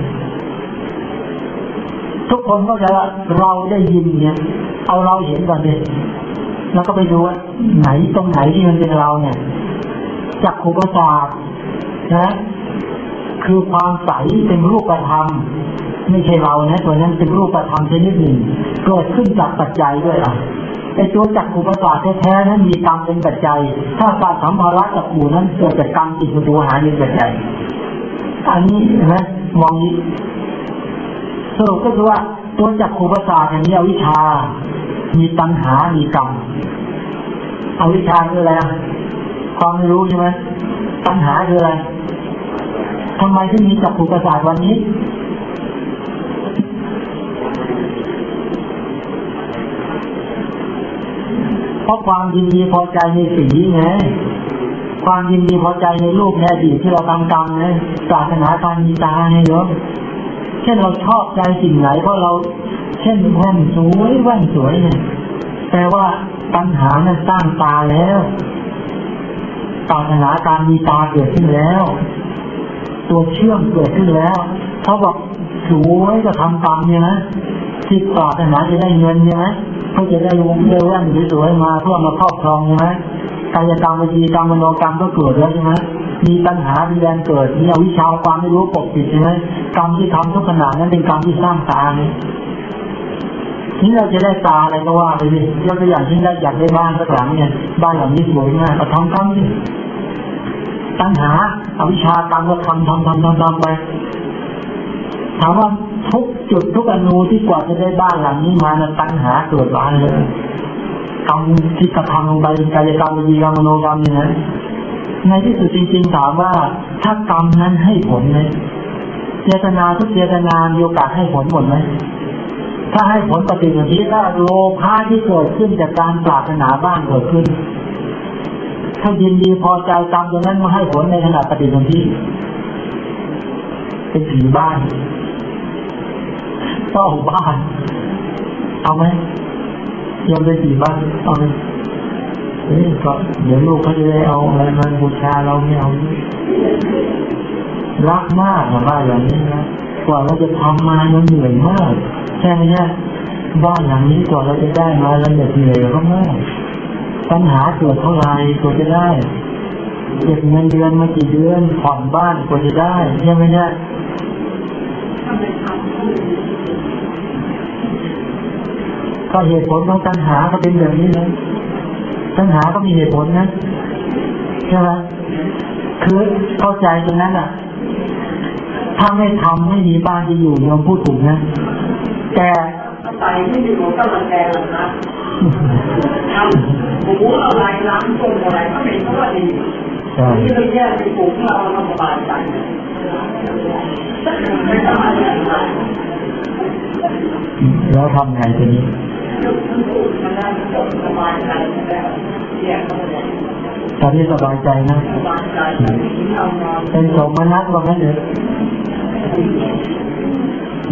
ทุกคนก็จะว่าเราได้ยินเนี่ย เอาเราเห็นก่อนเลยแล้วก็ไปดูว่าไหนตรงไหนที่มันเป็นเราเนี่ย จักขูประสาทนะคือความใสเป็นรูปธรรมไม่ใช่เรานะตัวนั้นเป็นรูปธรรมชนิดหนึ่งเกิดขึ้นจากปัจจัยด้วยอะไอ้ตัวจักขูประสาทแท้ๆนั้นมีกรรมเป็นปัจจัย ถ้าการสัมภาระจักขูนั้นเกิดจากกรรมติดตัวหาเป็นปัจจัยอันนี้นะมองนี้สรุปก็คือว่าตัวจักขูประสาทอย่างนี้อวิชชา มีตัณหา มีกรรมอวิชชาคืออะไร ความไม่รู้ใช่ไหมตัณหาคืออะไรทำไมที่มีจักขูประสาทวันนี้เพราะความยินดีพอใจในสีไงความยินดีพอใจในรูปในอดีตที่เรากำกำไงปรารถนาการมีตาไงโยมเช่นเราชอบใจสิ่งไหนเพราะเรา เช่นแว่นสวยแว่นสวยเนี่ยแปลว่าปัญหานั้นสร้างตาแล้ว ปรารถนาการมีตาเกิดขึ้นแล้ว ตัวเชื่อมเกิดขึ้นแล้วเขาบอกสวยก็ทำกรรมเนี่ยนะที่ปรารถนาจะได้เงินเนี่ยนะเขาจะได้วงได้แว่นสวยๆมาเพื่อมาครอบครองใช่ไหมกายกรรมวิจีกรรมมโนกรรมก็เกิดแล้วใช่ไหมมีปัญหามีแรงเกิดมีอวิชชาความไม่รู้ปกปิดใช่ไหมกรรมที่ทำทุกขณะนั้นเป็นกรรมที่สร้างตาเนี่ย นี่เราจะได้ตาอะไรก็ว่าไปดิยกตัวอย่างที่ได้อยากได้บ้านสักหลังเนี่ย บ้านหลังนี้สวยมากก็ทำกรรมดิปัญหาอาวิชากรรมก็ทำทำทำทำทำไปถามว่าทุกจุดทุกอนูที่กว่าจะได้บ้านหลังนี้มานะปัญหาเกิดร้านเลยกรรมที่กระทำลงไปเป็นกายกรรมวิญญาณมโนกรรมเนี่ยนะในที่สุดจริง ๆ ถามว่าถ้ากรรมนั้นให้ผลไหมเจตนาทุกเจตนามีโอกาสให้ผลหมดไหม ถ้าให้ผลปฏิบัติถ้าโลภะที่เกิดขึ้นจากการปรารถนาบ้านเกิดขึ้น ถ้ายินดีพอใจกรรมตรงนั้นมาให้ผลในขณะปฏิบัติเป็นผีบ้านเฝ้าบ้าน เอาไหมยอมเป็นผีบ้านเอาไหมเฮ้ยก็เดี๋ยวลูกเขาจะได้เอาอะไรมาบูชาเราไม่เอารักมากนะบ้านอย่างนี้นะ กว่าเราจะทำมามันเหนื่อยมากใช่ไหมเนี่ยบ้านหลังนี้กว่าเราจะได้มาเราเหนื่อยเหนื่อยก็มากปัญหาเกิดเท่าไรกว่าจะได้เก็บเงินเดือนมากี่เดือนผ่อนบ้านกว่าจะได้ใช่ไหมเนี่ยก็เหตุผลของตัณหาก็เป็นแบบนี้นะตัณหาก็มีเหตุผลนะใช่ไหมคือเข้าใจตรงนั้นอะ ถ้าไม่ทำไม่มีบ้านจะอยู่ยอมพูดถูกนะ แต่ใส่ไม่อยู่ก็มันแดงนะทำหมูอะไรล้างต้มอะไรก็เป็นเพราะว่าดีใช่นี่เราแยกเป็นกลุ่มเราเราสบายใจไม่ต้องอะไรอะไรแล้วทำไงทีนี้มันได้จบสบายใจแล้วแยกเข้าไป ตอนนี้สบายใจนะ เป็นสมนัตว่างั้นเลย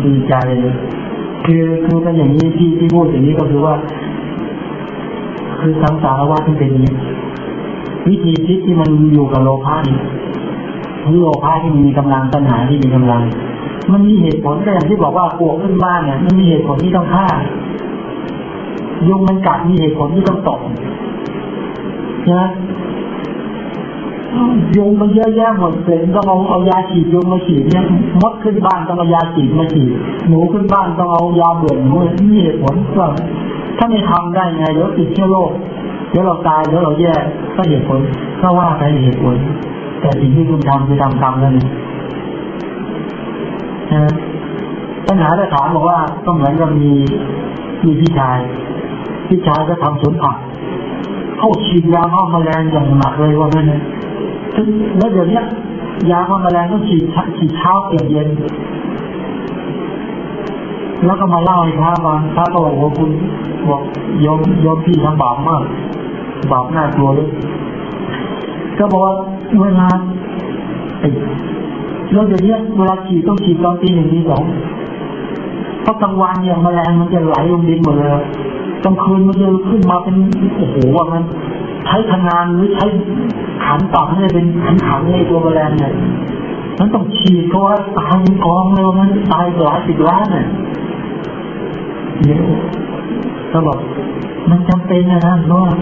ดีใจเลยคือคือเป็นอย่างนี้ที่ที่พูดอย่างนี้ก็คือว่า คือสังสารวัฏที่เป็นนี้ วิธีคิดที่มันอยู่กับโลภะนี่คือโลภะที่มันมีกำลังตัณหาที่มีกำลัง มันมีเหตุผลแต่อย่างที่บอกว่าปวกขึ้นบ้านเนี่ยมันมีเหตุผลที่ต้องฆ่า ยุงมันกัดมีเหตุผลที่ต้องตกนะ ยุงมันเยอะแยะหมดเลยต้องเอาเอายาฉีดยุงมาฉีดเนี่ยมดขึ้นบ้านต้องเอายาฉีดมาฉีดหนูขึ้นบ้านต้องเอายาเบื่อหนูมีเหตุผลก็ถ้าไม่ทำได้ไงเดี๋ยวติดเชื้อโรคเดี๋ยวเราตายเดี๋ยวเราแย่ก็เหตุผลก็ว่าไปเหตุผลแต่สิ่งที่คุณทำคือทำกรรมแล้วนี่นะปัญหาจะถามบอกว่าก็เหมือนกับมีมีพี่ชายพี่ชายก็ทำสวนผักเข้าฉีดยาฆ่าแมลงอย่างหนักเลยว่างั้นเลยแล้วเดี๋ยวนี้ยาฆ่าแมลงต้องฉีดฉีดเช้าเปลี่ยนเย็น แล้วก็มาเล่าให้พระฟังพระก็บอกว่าคุณบอกยอมยอมพี่ทำบาปมาก บาปน่ากลัวเลยก็บอกว่าเวลาไอ้แล้วเดี๋ยวนี้เวลาฉีดต้องฉีดตอนตีหนึ่งตีสองเพราะกลางวันเนี่ยแมลงมันจะไหลลงดินหมดเลยกลางคืนมันจะขึ้นมาเป็นโอ้โหว่ามัน ใช้ทำงานหรือใช้ขันตักให้เป็นขันขันในตัวแมลงเนี่ยมันต้องฉีดเพราะว่าตายเป็นกองเลยมันตายหลายสิบล้านเนี่ยเนี่ยก็บอกมันจำเป็นนะนะเพราะว่า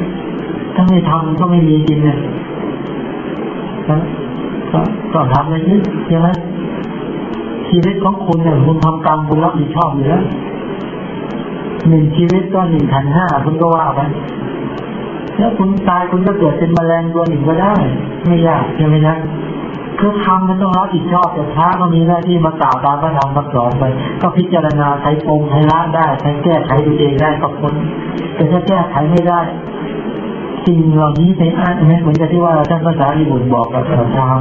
ถ้าไม่ทำก็ไม่มีกินเนี่ยก็ก็ทำเลยสิใช่ไหมชีวิตของคุณเนี่ยคุณทำกรรมคุณรับผิดชอบอยู่แล้วหนึ่งชีวิตก็หนึ่งขันห้าคุณก็ว่าไป แล้วคุณตายคุณก็เกิดเป็นแมลงตัวหนึ่งก็ได้ ไม่ยากใช่ไหมนะคือทำมันต้องรับผิดชอบแต่พระก็มีหน้าที่มากล่าวตามพระธรรมคำสอนไป ก็พิจารณาใช้ปรงใช้ละได้ใช้แก้ไขตัวเองได้กับคนแต่ถ้าแก้ไขไม่ได้สิ่งเหล่านี้ไปอ้างไหมเหมือนกับที่ว่าท่านภาษาญี่ปุ่นบอกกับชาว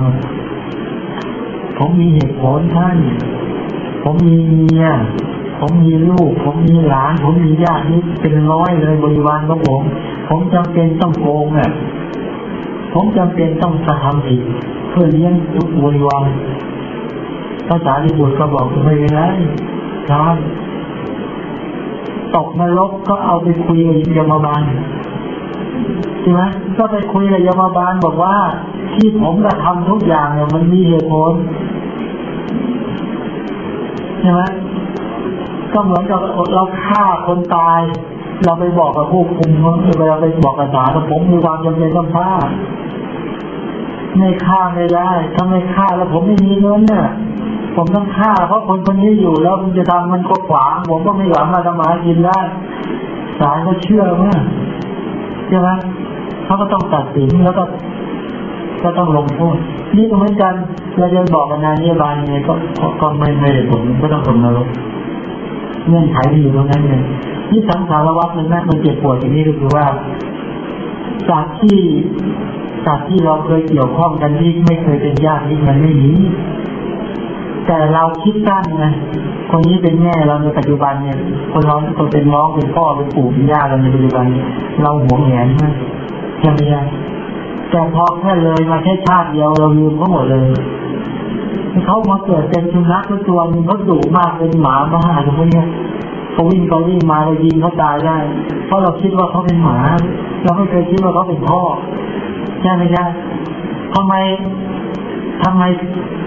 ผมมีเหตุผลท่าน ผมมีเมีย ผมมีลูก ผมมีหลาน ผมมีญาตินี่เป็นร้อยเลยบริวารของผม ผมจำเป็นต้องโกงอะผมจำเป็นต้องกระทำผิดเพื่อเลี้ยงทุกบริวารภาษาญี่ปุ่นก็บอกไม่เป็นไรใช่ตกนรกก็เอาไปคุยกับยมบาลใช่ไหมก็ไปคุยกับยมบาลบอกว่า ที่ผมกระทำทุกอย่างเนี่ยมันมีเหตุผลใช่ไหม ก็เหมือนกับเราฆ่าคนตาย เราไปบอกกับผู้คุมเราไปบอกกับศาลผมมีความจำเป็นต้องฆ่าไม่ฆ่าไม่ได้ถ้าไม่ฆ่าแล้วผมไม่มีเงินเนี่ยผมต้องฆ่าเพราะคนคนนี้อยู่แล้วมันจะทำมันก็ขวาง ผมก็ไม่หวังมาทำมากินได้ศาลก็เชื่อมาใช่ไหมเขาก็ต้องตัดสินแล้วก็ ก็ต้องลงโทษนี่ก็เหมือนกันเราจะบอกกันนายนิบาลยังไงก็ก็ไม่ไม่ได้ผลก็ต้องลงนรก เงื่อนไขที่อยู่ตรงนั้นเลยนี่สังสารวัฏมันน่ามันเจ็บปวดอย่างนี้ก็คือว่าจากที่จากที่เราเคยเกี่ยวข้องกันที่ไม่เคยเป็นญาตินี่มันไม่มีแต่เราคิดสั้นไงคนนี้เป็นแม่เราในปัจจุบันเนี่ย คนเราคนเป็นน้องเป็นพ่อเป็นปู่เป็นย่าเราในปัจจุบันเราหวงแหนมากใช่ไหมแต่พอแค่เลยมาแค่ชาติเดียวเราลืมเขาหมดเลย เขามาเกิดเป็นสุนัขตัวนึงเขาดุมากเป็นหมาบ้าอะไรพวกนี้เขาวิ่งเขาวิ่งมาเรายิงเขาตายได้ เพราะเราคิดว่าเขาเป็นหมา เราไม่เคยคิดว่าเขาเป็นพ่อใช่ไหมครับทำไมทำไม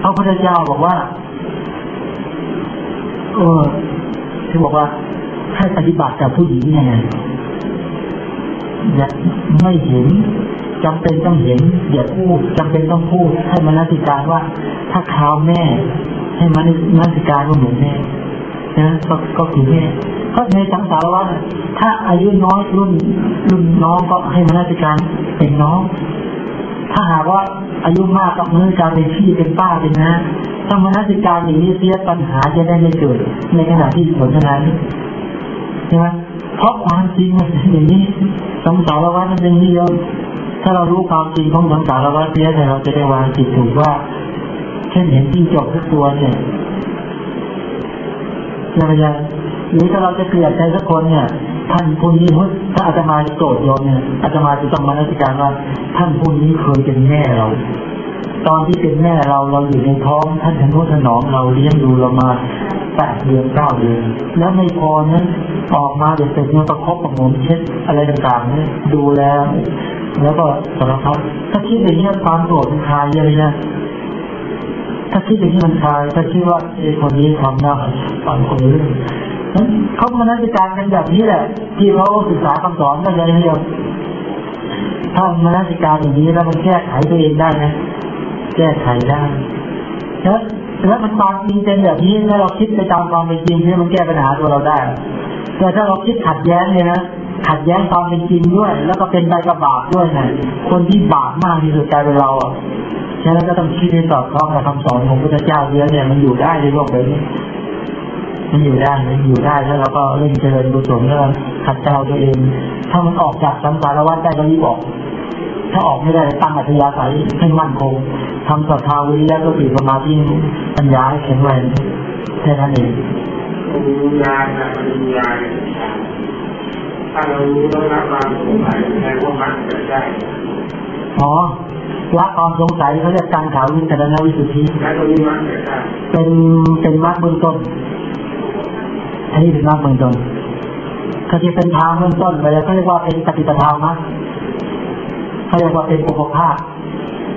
พระพุทธเจ้าบอกว่า เออที่บอกว่าให้ปฏิบัติกับผู้หญิงเนี่ยอย่าไม่เห็น จำเป็นต้องเห็นอย่าพูดจำเป็นต้องพูด ให้มันนัติการว่า ถ้าข่าวแม่ ให้มันนัติการว่าเหมือนแม่นะก็ก็คือแม่ก็ในสังสารวัฏถ้าอายุน้อยรุ่นรุ่นน้องก็ให้มันนัติการเป็นน้อง ถ้าหากว่าอายุมากก็มันนัติการเป็นพี่เป็นป้าเป็นนะถ้ามันนัติการอย่างนี้เสียปัญหาจะได้ไม่เกิด ในขณะที่สนทนาใช่ไหมเพราะความจริงมันเป็นอย่างนี้สังสารวัฏมันเป็นอย่างนี้เยอะ ถ้าเรารู้ความจริงของสังสารวัฏเสียเราจะได้วางจิตถูกว่า เช่นเห็นที่จบทุกตัวเนี่ยใช่ไหมจ๊ะหรือถ้าเราจะเกลียดใครสักคนเนี่ย ท่านผู้นี้ถ้าอาตมาจะโกรธโยมเนี่ยอาตมาจะต้องมานักการว่า ท่านผู้นี้เคยเป็นแม่เรา ตอนที่เป็นแม่เราเราอยู่ในท้อง ท่านทนุถนอมเราเลี้ยงดูเรามาแปดเดือนเก้าเดือนแล้วไม่พอนั้นออกมาเด็กเป็นเนี่ยประคบประงมเช็ดอะไรต่างๆเนี่ยดูแล แล้วก็สารพัดถ้าคิดอย่างนี้ความโกรธมันคลายเยอะนะถ้าคิดอย่างนี้มันคลายถ้าคิดว่าไอ้คนนี้ความน่าฟังคนเรื่องนั้นเขามานักการกันแบบนี้แหละ ที่เขาศึกษาคำสอนก็เลยเดียวถ้ามานักการอย่างนี้แล้วมันแก้ไขตัวเองได้นะแก้ไขได้แล้วแล้วมันความจริงเป็นแบบนี้ถ้าเราคิดไปตามความเป็นจริงเนี่ยมันแก้ปัญหาตัวเราได้ แต่ถ้าเราคิดขัดแย้งเนี่ยนะ ขัดแย้งความเป็นจริงด้วย แล้วก็เป็นไปกับบาปด้วยนะคนที่บาปมากที่สุดกลายเป็นเราอะฉะนั้นก็ต้องคิดให้สอดคล้องกับคำสอนของพระเจ้าเยอะเนี่ยมันอยู่ได้ในโลกใบนี้มันอยู่ได้มันอยู่ได้แล้วเราก็เล่นเจริญกุศลแล้วขัดเกลาตัวเอง ถ้ามันออกจากสังสารวัฏได้ก็รีบออกถ้าออกไม่ได้ตั้งอัธยาศัยให้มั่นคงทำศรัทธาวิริยะก็ติสมาธิปัญญาให้แข็งแรงแค่นั้นเองวิญญาณนะมัญญา ถ้าเรารู้แล้วละความสงสัยแทนว่ามันเกิดได้อ๋อละความสงสัยเขาเรียกการข่าววิจารณวิสุทธิและตรงนี้มันเกิดได้เป็นเป็นมรรคเบื้องต้น อันนี้เป็นมรรคเบื้องต้นก็ที่เป็นทางเบื้องต้นไปแล้วเขาเรียกว่าเป็นปฏิปทามรรคเขาเรียกว่าเป็นอุปภาค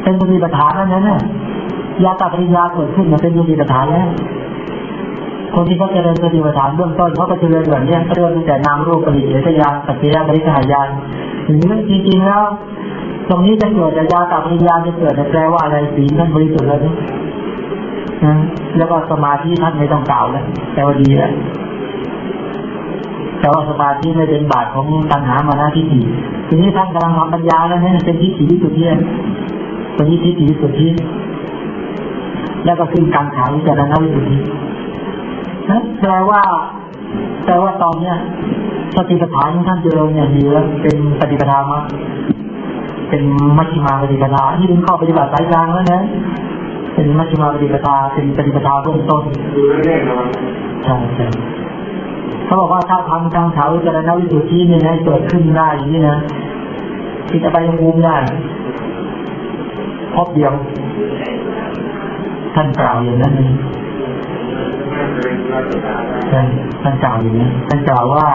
เป็นปฏิปทานนั่นนะยาตาปริญญาเกิดขึ้นมาเป็นปฏิปทานแล้ว คนที่เขาเจริญปฏิปทานเบื้องต้นเขาก็เจริญแบบนี้เขาเริ่มตั้งแต่นามรูปปริเฉทญาณปัจจยปริสหายานถึงนี้จริงๆแล้ว ตรงนี้จะเกิดจากยาตาปริญญาจะเกิดแต่แปลว่าอะไรสีท่านบริสุทธิ์แล้วนะนะแล้วก็สมาธิท่านไม่ต้องกล่าวแล้วแต่ว่าดีแล้วแต่ว่าสมาธิไม่เป็นบาตของตัณหามานาทิฏฐิทีนี้ท่านกำลังทำปัญญาแล้วนี่เป็นทิฏฐิวิสุดทธิตรงนี้ทิฏฐิวิสุดทธิแล้วก็ขึ้นการขาวิจารณวิสุทธิ นะแปลว่าแปลว่าตอนเนี้ยสติปัฏฐานของท่านเจริญอย่างดีแล้วเป็นปฏิปทามาเป็นมัชฌิมาปฏิปทาที่เป็นข้อปฏิบัติสายกลางแล้วนะเป็นมัชฌิมาปฏิปทาเป็นปฏิปทาเบื้องต้นใช่ใช่เขาบอกว่าถ้าทำทางเขาจารณวิสุทธิเนี่ยนะเกิดขึ้นได้อย่างนี้นะที่จะไปยังภูมิได้พบเดียว ท่านกล่าวอย่างนั้นเอง ท่านท่านกล่าวอย่างนี้ท่านกล่าวว่า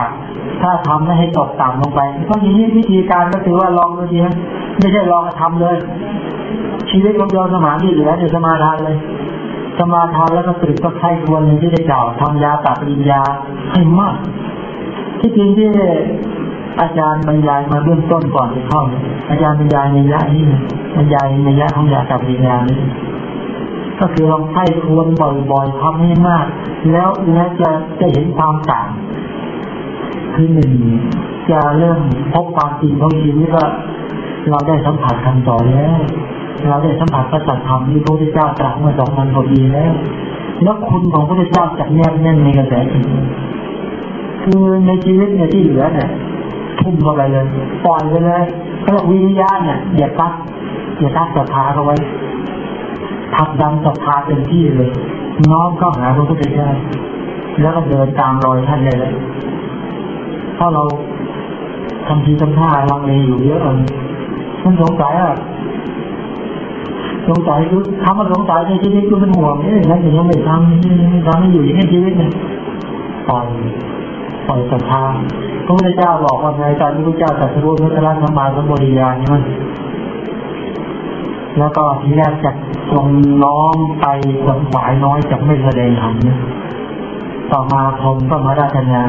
ถ้าทำไม่ให้ตกต่ำลงไปก็อย่างนี้วิธีการก็คือว่าลองดูทีนะไม่ใช่ลองทำเลย ชีวิตของโยมสมาธิเหลือเดี๋ยวสมาทานเลย สมาทานแล้วก็ตรึกก็ใครควรอย่างที่ได้กล่าวทำยาตัดปริญญาให้มาก ที่จริงที่อาจารย์บรรยายมาเบื้องต้นก่อนจะเข้าอาจารย์บรรยายในยะนี้บรรยายในยะของยาตัดปริญญานี้ ก็คือลองใช้ควรบ่อยๆทำให้มาก แล้วแล้วจะจะเห็นความต่าง คือหนึ่งจะเริ่มพบความจริงของชีวิตว่าเราได้สัมผัสคำสอนแล้ว เราได้สัมผัสพระสัจธรรมที่พระพุทธเจ้าตรัสเมื่อสองพันกว่าปีแล้ว แล้วคุณของพระพุทธเจ้าจะแนบแน่นในกระแสจิตคือในชีวิตเนี่ยที่เหลือเนี่ยทุ่มเข้าไปเลยปล่อยไปเลยเขาบอกวิริยะเนี่ยอย่าตัดอย่าตัดศรัทธาเขาไว้ ผักดันศรัทธาเต็มที่เลยน้อมเข้าหาพระพุทธเจ้าแล้วก็เดินตามรอยท่านเลยเลยถ้าเราทำทีทำท่าลังเลอยู่เยอะเลยมันสงสัยอะสงสัยคือคำว่าสงสัยในชีวิตคือเป็นห่วงเอ๊ะแล้วถึงยังไม่ทำทำให้อยู่อย่างนี้ชีวิตเนี่ยปล่อยปล่อยศรัทธาพระพุทธเจ้าบอกว่าไงตอนที่พระเจ้าตรัสรู้พระราชมาสมบูรณาณใช่ไหม แล้วก็ทีแรกจะทรงน้อมไปขวนขวายน้อยจะไม่แสดงธรรมเนี่ยต่อมาพรมก็มาราชนา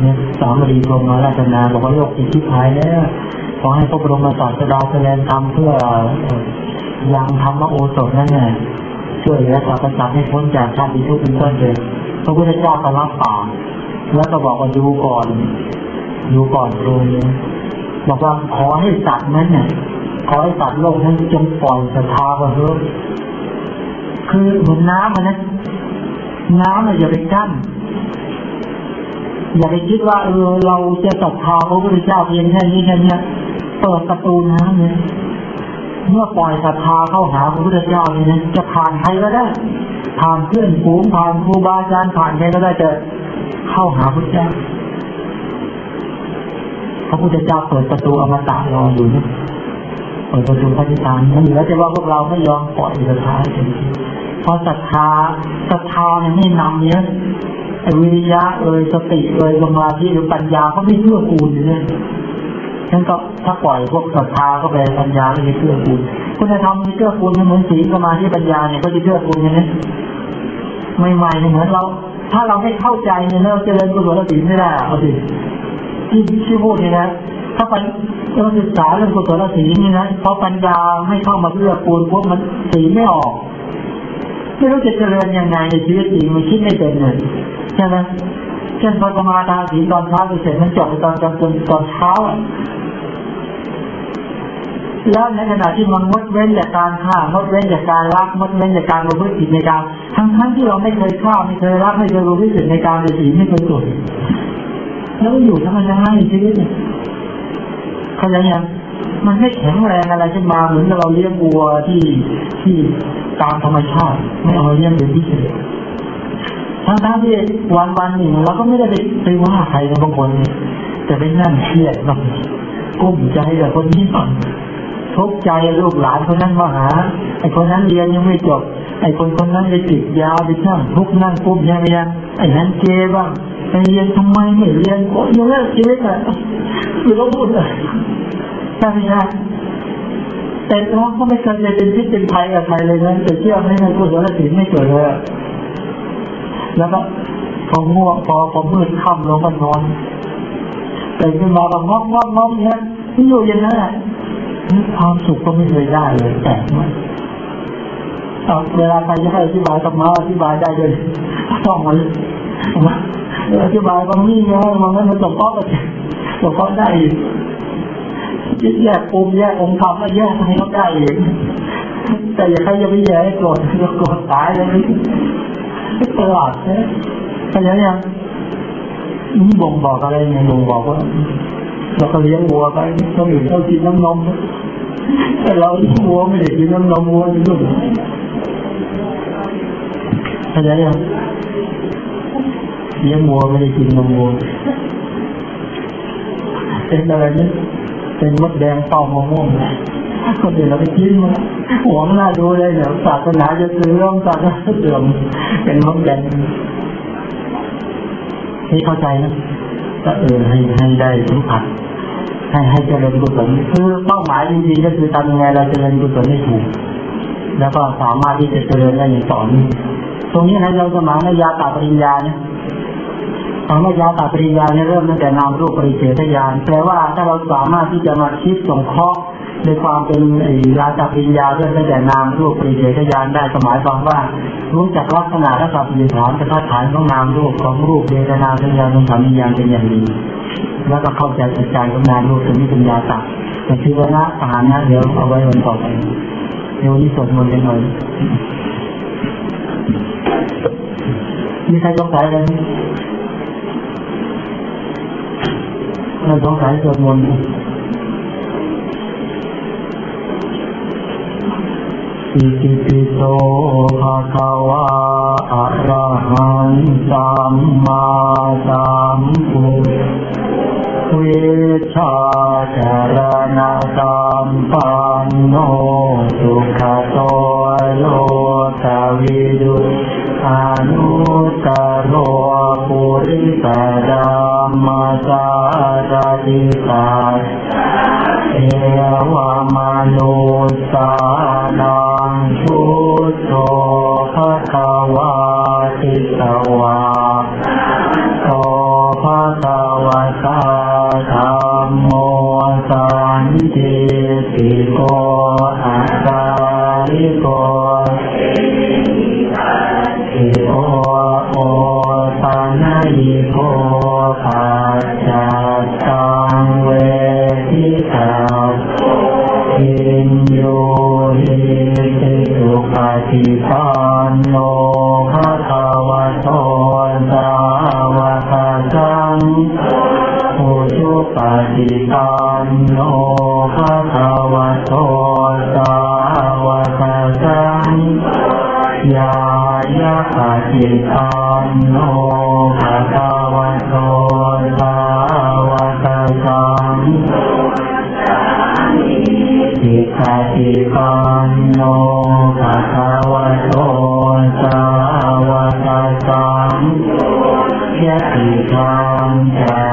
เนี่ยสามบดีพรมมาราชนา บอกว่าโลกติดที่ภายแล้วขอให้พระบรมศาสดาแสดงธรรมเพื่อยังธรรมโอสถนั่นแหละช่วยเหลือสรรพสัตว์ให้พ้นจากชาติทุกข์เป็นต้นเลยพระพุทธเจ้าก็รับปากแล้วก็บอกว่าดูก่อนดูก่อนโรยบอกว่าขอให้สัตว์นั้นเนี่ย ขอให้สัตว์โลกนั้นจงปล่อยศรัทธาว่าเถอะคือเหมือนน้ำมันนะน้ำเนี่ยอย่าไปกั้นอย่าไปคิดว่าเออเราจะศรัทธาพระพุทธเจ้าเพียงแค่นี้แค่นี้เปิดประตูน้ำเนี่ยเมื่อปล่อยศรัทธาเข้าหาพระพุทธเจ้าเนี่นะจะผ่านใครก็ได้ ผ่านเพื่อนฝูงผ่านครูบาอาจารย์ผ่านใครก็ได้จะเข้าหาพระเจ้า พระพุทธเจ้าเปิดประตูอมตะรออยู่นะ ปิดประตูพระนิพพานั่นแล้วจะว่าพวกเราไม่ยอมปล่อยศรัทธาจริงเพราะศรัทธาศรัทธาเนี่ยไม่นำเนี้ยไอ้วิริยะเอ่ยสติเอ่ยสมาธิหรือปัญญาเขาไม่เพื่อกูลอยู่เนี่ยฉันก็ถ้าปล่อยพวกศรัทธาก็ไปปัญญาไม่เกื้อกูลคุณธรรมมีเกื้อกูลเหมือนศีสมาธิปัญญาเนี่ยก็จะเกื้อกูลอย่างนี้ใหม่ๆเนี่ยเหมือนเรา ถ้าเราไม่เข้าใจเนี่ยเราจะเจริญกุศลศีลไม่ได้เอาสิที่ที่พูดเนี่ยนะ ถ้าไปเราศึกษาเรื่องกุศลศีลนี่นะเพราะปัญญาไม่เข้ามาเกื้อกูลพวกมันศีลไม่ออกไม่รู้จะเจริญยังไงในชีวิตจริงมันคิดไม่เป็นเลยใช่ไหมฉช่นพอสมาทานศีลตอนเช้าเสร็จมันจบตอนตอนตอนตอนเช้าแล้วในขณะที่มันงดเว้นจากการฆ่างดเว้นจากการรักงดเว้นจากการประพฤติผิดในการทั้งทั้งที่เราไม่เคยฆ่าไม่เคยรักไม่เคยระพฤติผิดในการในศีลไม่เคยตรวจแล้วอยู่ทำไมยังไงชีวิตเนี่ย เขาใจยังมันไม่แข็งแรงอะไรขึ้นมาเหมือนเราเลี้ยงวัวที่ที่ตามธรรมชาติ ไม่เอาเลี้ยงเป็นพิเศษทั้งทั้งที่วันวันหนึ่งเราก็ไม่ได้ไปไปว่าใครบางคนจะไปนั่งเครียดแบบกุ้มใจกับคนนี้ก่อน ทุกข์ใจลูกหลานคนนั้นมาหา ไอ้คนนั้นเรียนยังไม่จบ ไอ้คนคนนั้นไปติดยาไปนั่งทุกข์นั่งกุ้มยังไงไอ้นั้นเจบ้างไปเรียนทำไมไม่เรียนก็ยังไม่ชีวิตอะคือเราพูดเลยใช่ไหมฮะแต่เราก็ไม่เคยเป็นพิษเป็นภัยกับใครเลยนะแต่เชื่อไหมในกุศลศีลไม่เกิดเลยแล้วก็พอง่วงพอพอมืดค่ำลงก็นอนตื่นขึ้นมาแบบงอกงอกงอกเนี้ยอยู่อย่างนั้นแหละ ความสุขก็ไม่เคยได้เลยแต่ไม่เวลาใครจะให้อธิบายธรรมะอธิบายได้เลยต้องมาอธิบายบางนี่ไงบางนั้นมันจบก็จบก็ได้แยกปุ่มแยกองค์ธรรมแยกให้เขาได้เองแต่อย่าใครจะไปแย่โกรธโกรธตายเลยตลอดนะเข้าใจยังนี่บ่งบอกอะไรไงบ่งบอกว่า เราก็เลี้ยงวัวไปก็อื่นเขากินน้ำนมแต่เราเลี้ยงวัวไม่ได้กินน้ำนมวัวนี่ลูกเข้าใจยังเลี้ยงวัวไม่ได้กินนมวัวเป็นอะไรเนี่ยเป็นมดแดงเป่ามะม่วงคนเดียวเราไปกินมาหัวมันน่าดูเลยเดี๋ยวศาสนาจะซื้อร่องศาสนาเสื่อมเป็นมดแดงให้เข้าใจนะก็เออให้ให้ได้สัมผัส ให้ให้เจริญกุศลคือเป้าหมายจริงๆก็คือทำยังไงเราเจริญกุศลให้ถูก แล้วก็สามารถที่จะเจริญได้อย่างต่อเนื่องตรงนี้นะเราจะหมานยาตาปริญญาเนี่ยคำว่ายาตาปริญญาเนี่ยเริ่มตั้งแต่นามรูปปริเฉทญาณแปลว่าถ้าเราสามารถที่จะมาคิดสงเคราะห์ ในความเป็นยาตาปริญญาเริ่มตั้งแต่นามรูปปริเฉทญาณได้สมัยความว่า รู้จักลักษณะและสัพพิฐานสถานของนามรูปของรูปเวทนาสัญญาสังขารวิญญาณเป็นอย่างดีแล้วก็เข้าใจอาจารย์ของนามรูปถึงนี้เป็นยาตาแต่คือว่านะฐานะเดี๋ยวเอาไว้วันต่อไปเดี๋ยวนี้สวดมนต์กันหน่อยมีใครสงสัยอะไรไหมไม่สงสัยสวดมนต์ อิติปิโสภะคะวะอะระหังสัมมาสัมพุทธเวชาจารณะสัมปันโนสุขโตโลกวิดุ อนุตโรปุริสดามาสาตติตาเอวามนุสานังชุตโธภะคะวา ปฏิปันโนภะคะวะโตสาวกสังยายะปฏิปันโนภะคะวะโตสาวกสังสิกขาติปันโนภะคะวะโตสาวกสังยะติธรรมจัต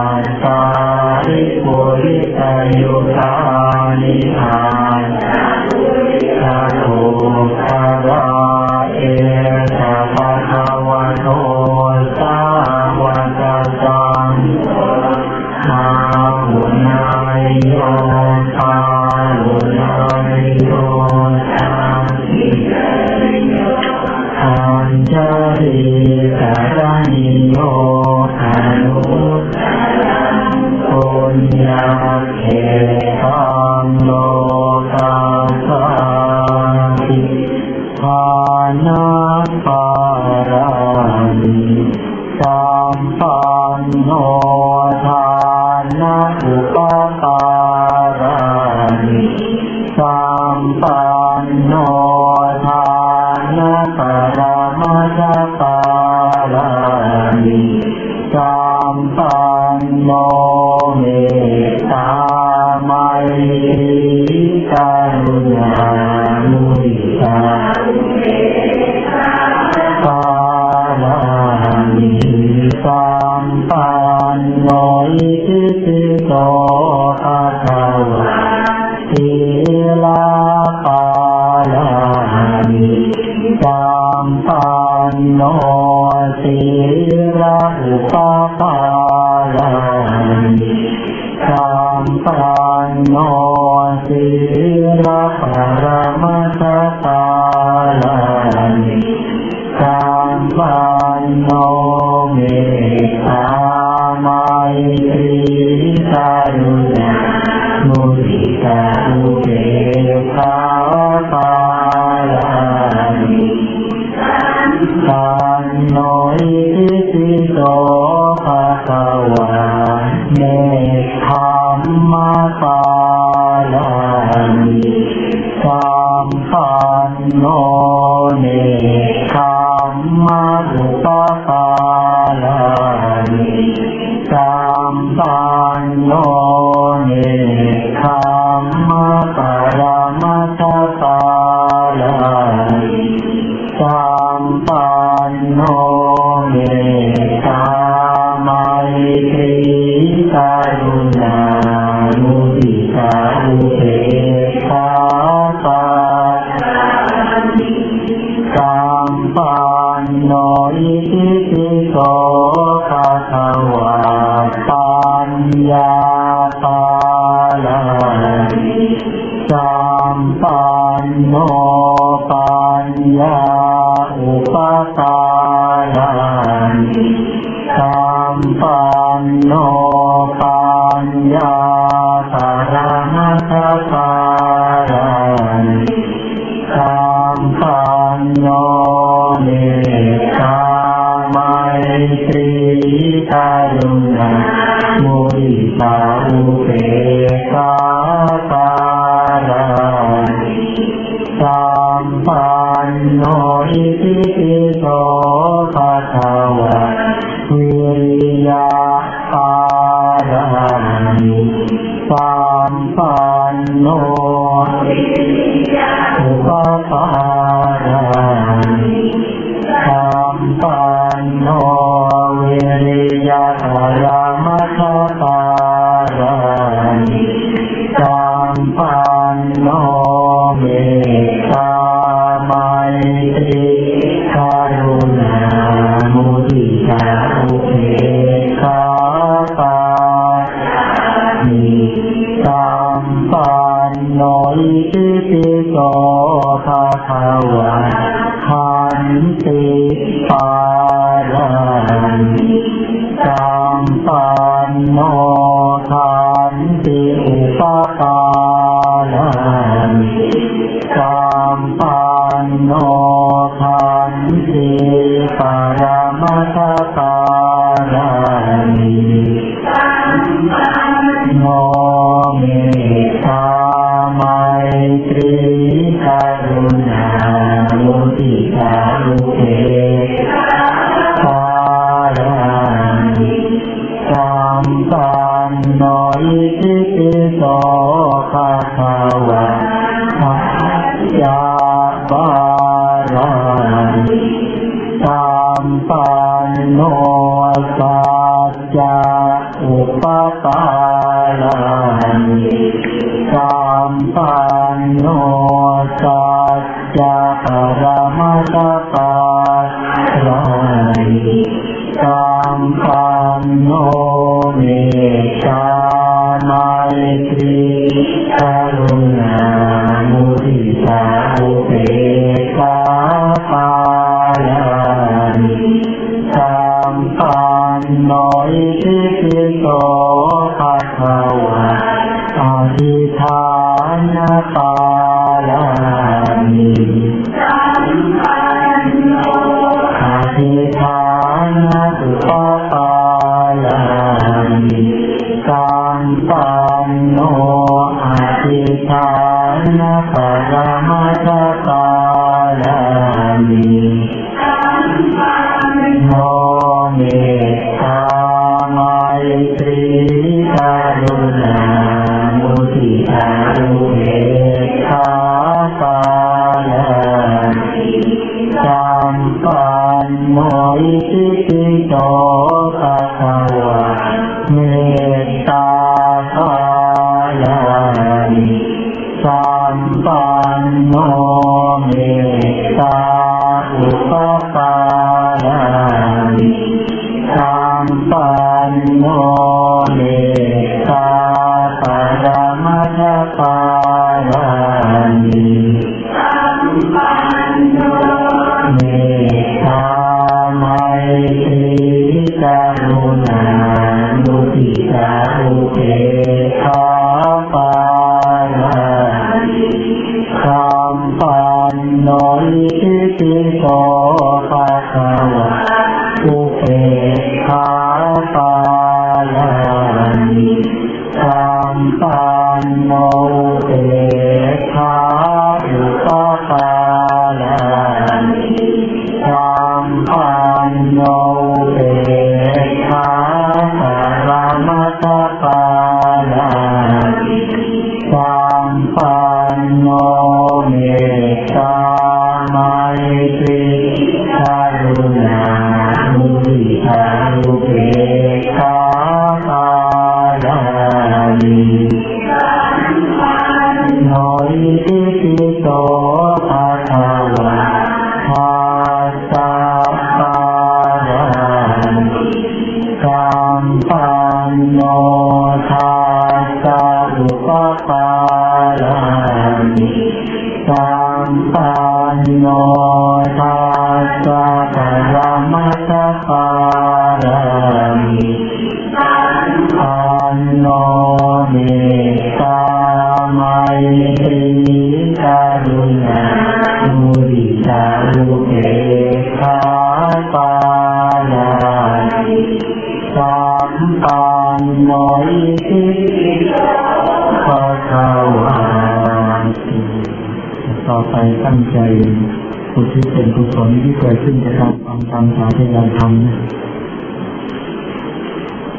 สัมปันโนปัญญา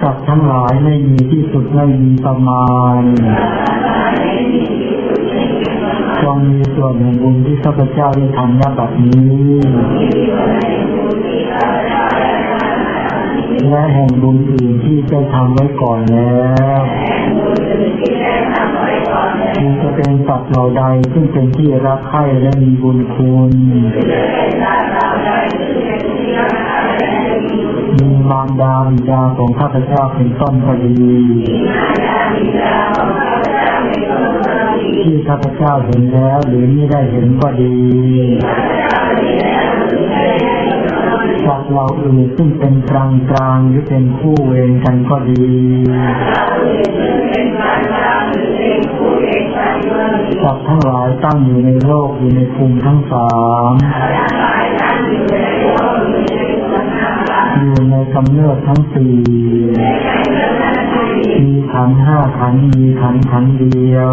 สัตว์ทั้งหลายไม่มีที่สุดไม่มีประมาณจงมีส่วนแห่งบุญที่ข้าพเจ้าได้ทำณบัดนี้และแห่งบุญอื่นที่ได้ทำไว้ก่อนแล้วคือจะเป็นสัตว์เหล่าใดซึ่งเป็นที่รักใคร่และมีบุญคุณ มีมารดาบิดาของข้าพเจ้าเป็นต้นก็ดีที่ข้าพเจ้าเห็นแล้วหรือไม่ได้เห็นก็ดีสัตว์เราอื่นซึ่งเป็นกลางกลางหรือเป็นคู่เวรกันก็ดีสัตว์ทั้งหลายตั้งอยู่ในโลกอยู่ในภูมิทั้งสาม อยู่ในกำเนิดทั้งสี่มีขันห้าขันมีขันขันเดียว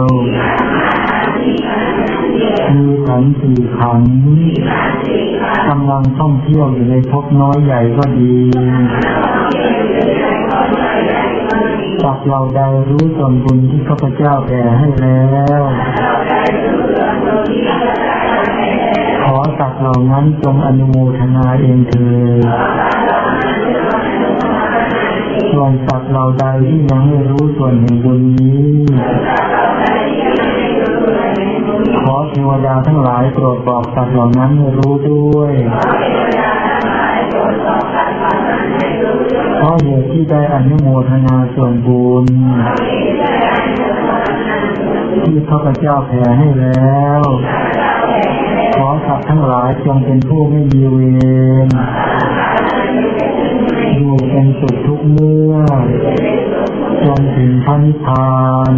มีขันสี่ขันกำลังท่องเที่ยวอยู่ในภพน้อยใหญ่ก็ดีสัตว์เราใดรู้ส่วนบุญที่ข้าพเจ้าแผ่ให้แล้วขอสัตว์เหล่านั้นจงอนุโมทนาเองเถิด ส่วนสัตว์เหล่าใดที่ยังไม่รู้ส่วนแห่งบุญนี้ ขอเทวดาทั้งหลายโปรดบอกสัตว์เหล่านั้นให้รู้ด้วยเพราะเหตุที่ได้อนุโมทนาส่วนบุญที่ข้าพเจ้าแผ่ให้แล้ว ขอสัตว์ทั้งหลายจงเป็นผู้ไม่มีเวร อยู่เป็นสุขทุกเมื่อจนถึงพระนิพพาน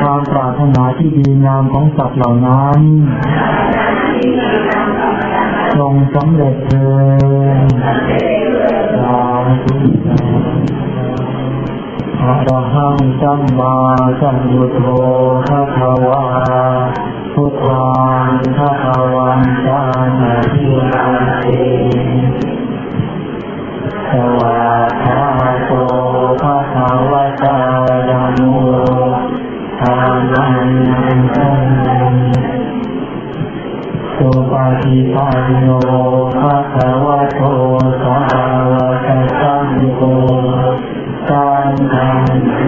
ความปรารถนาที่ดีงามของสัตว์เหล่านั้นจงสำเร็จเถิดสาธุหังสัมมาสัมพุทโธพระภาวะพุทธังพระาวันสานาทินาติ สวะทาโตภะคะวะตาธัมโมธรรมังสังสุปฏิปันโนภะคะวะโตสาวกสังโฆสัง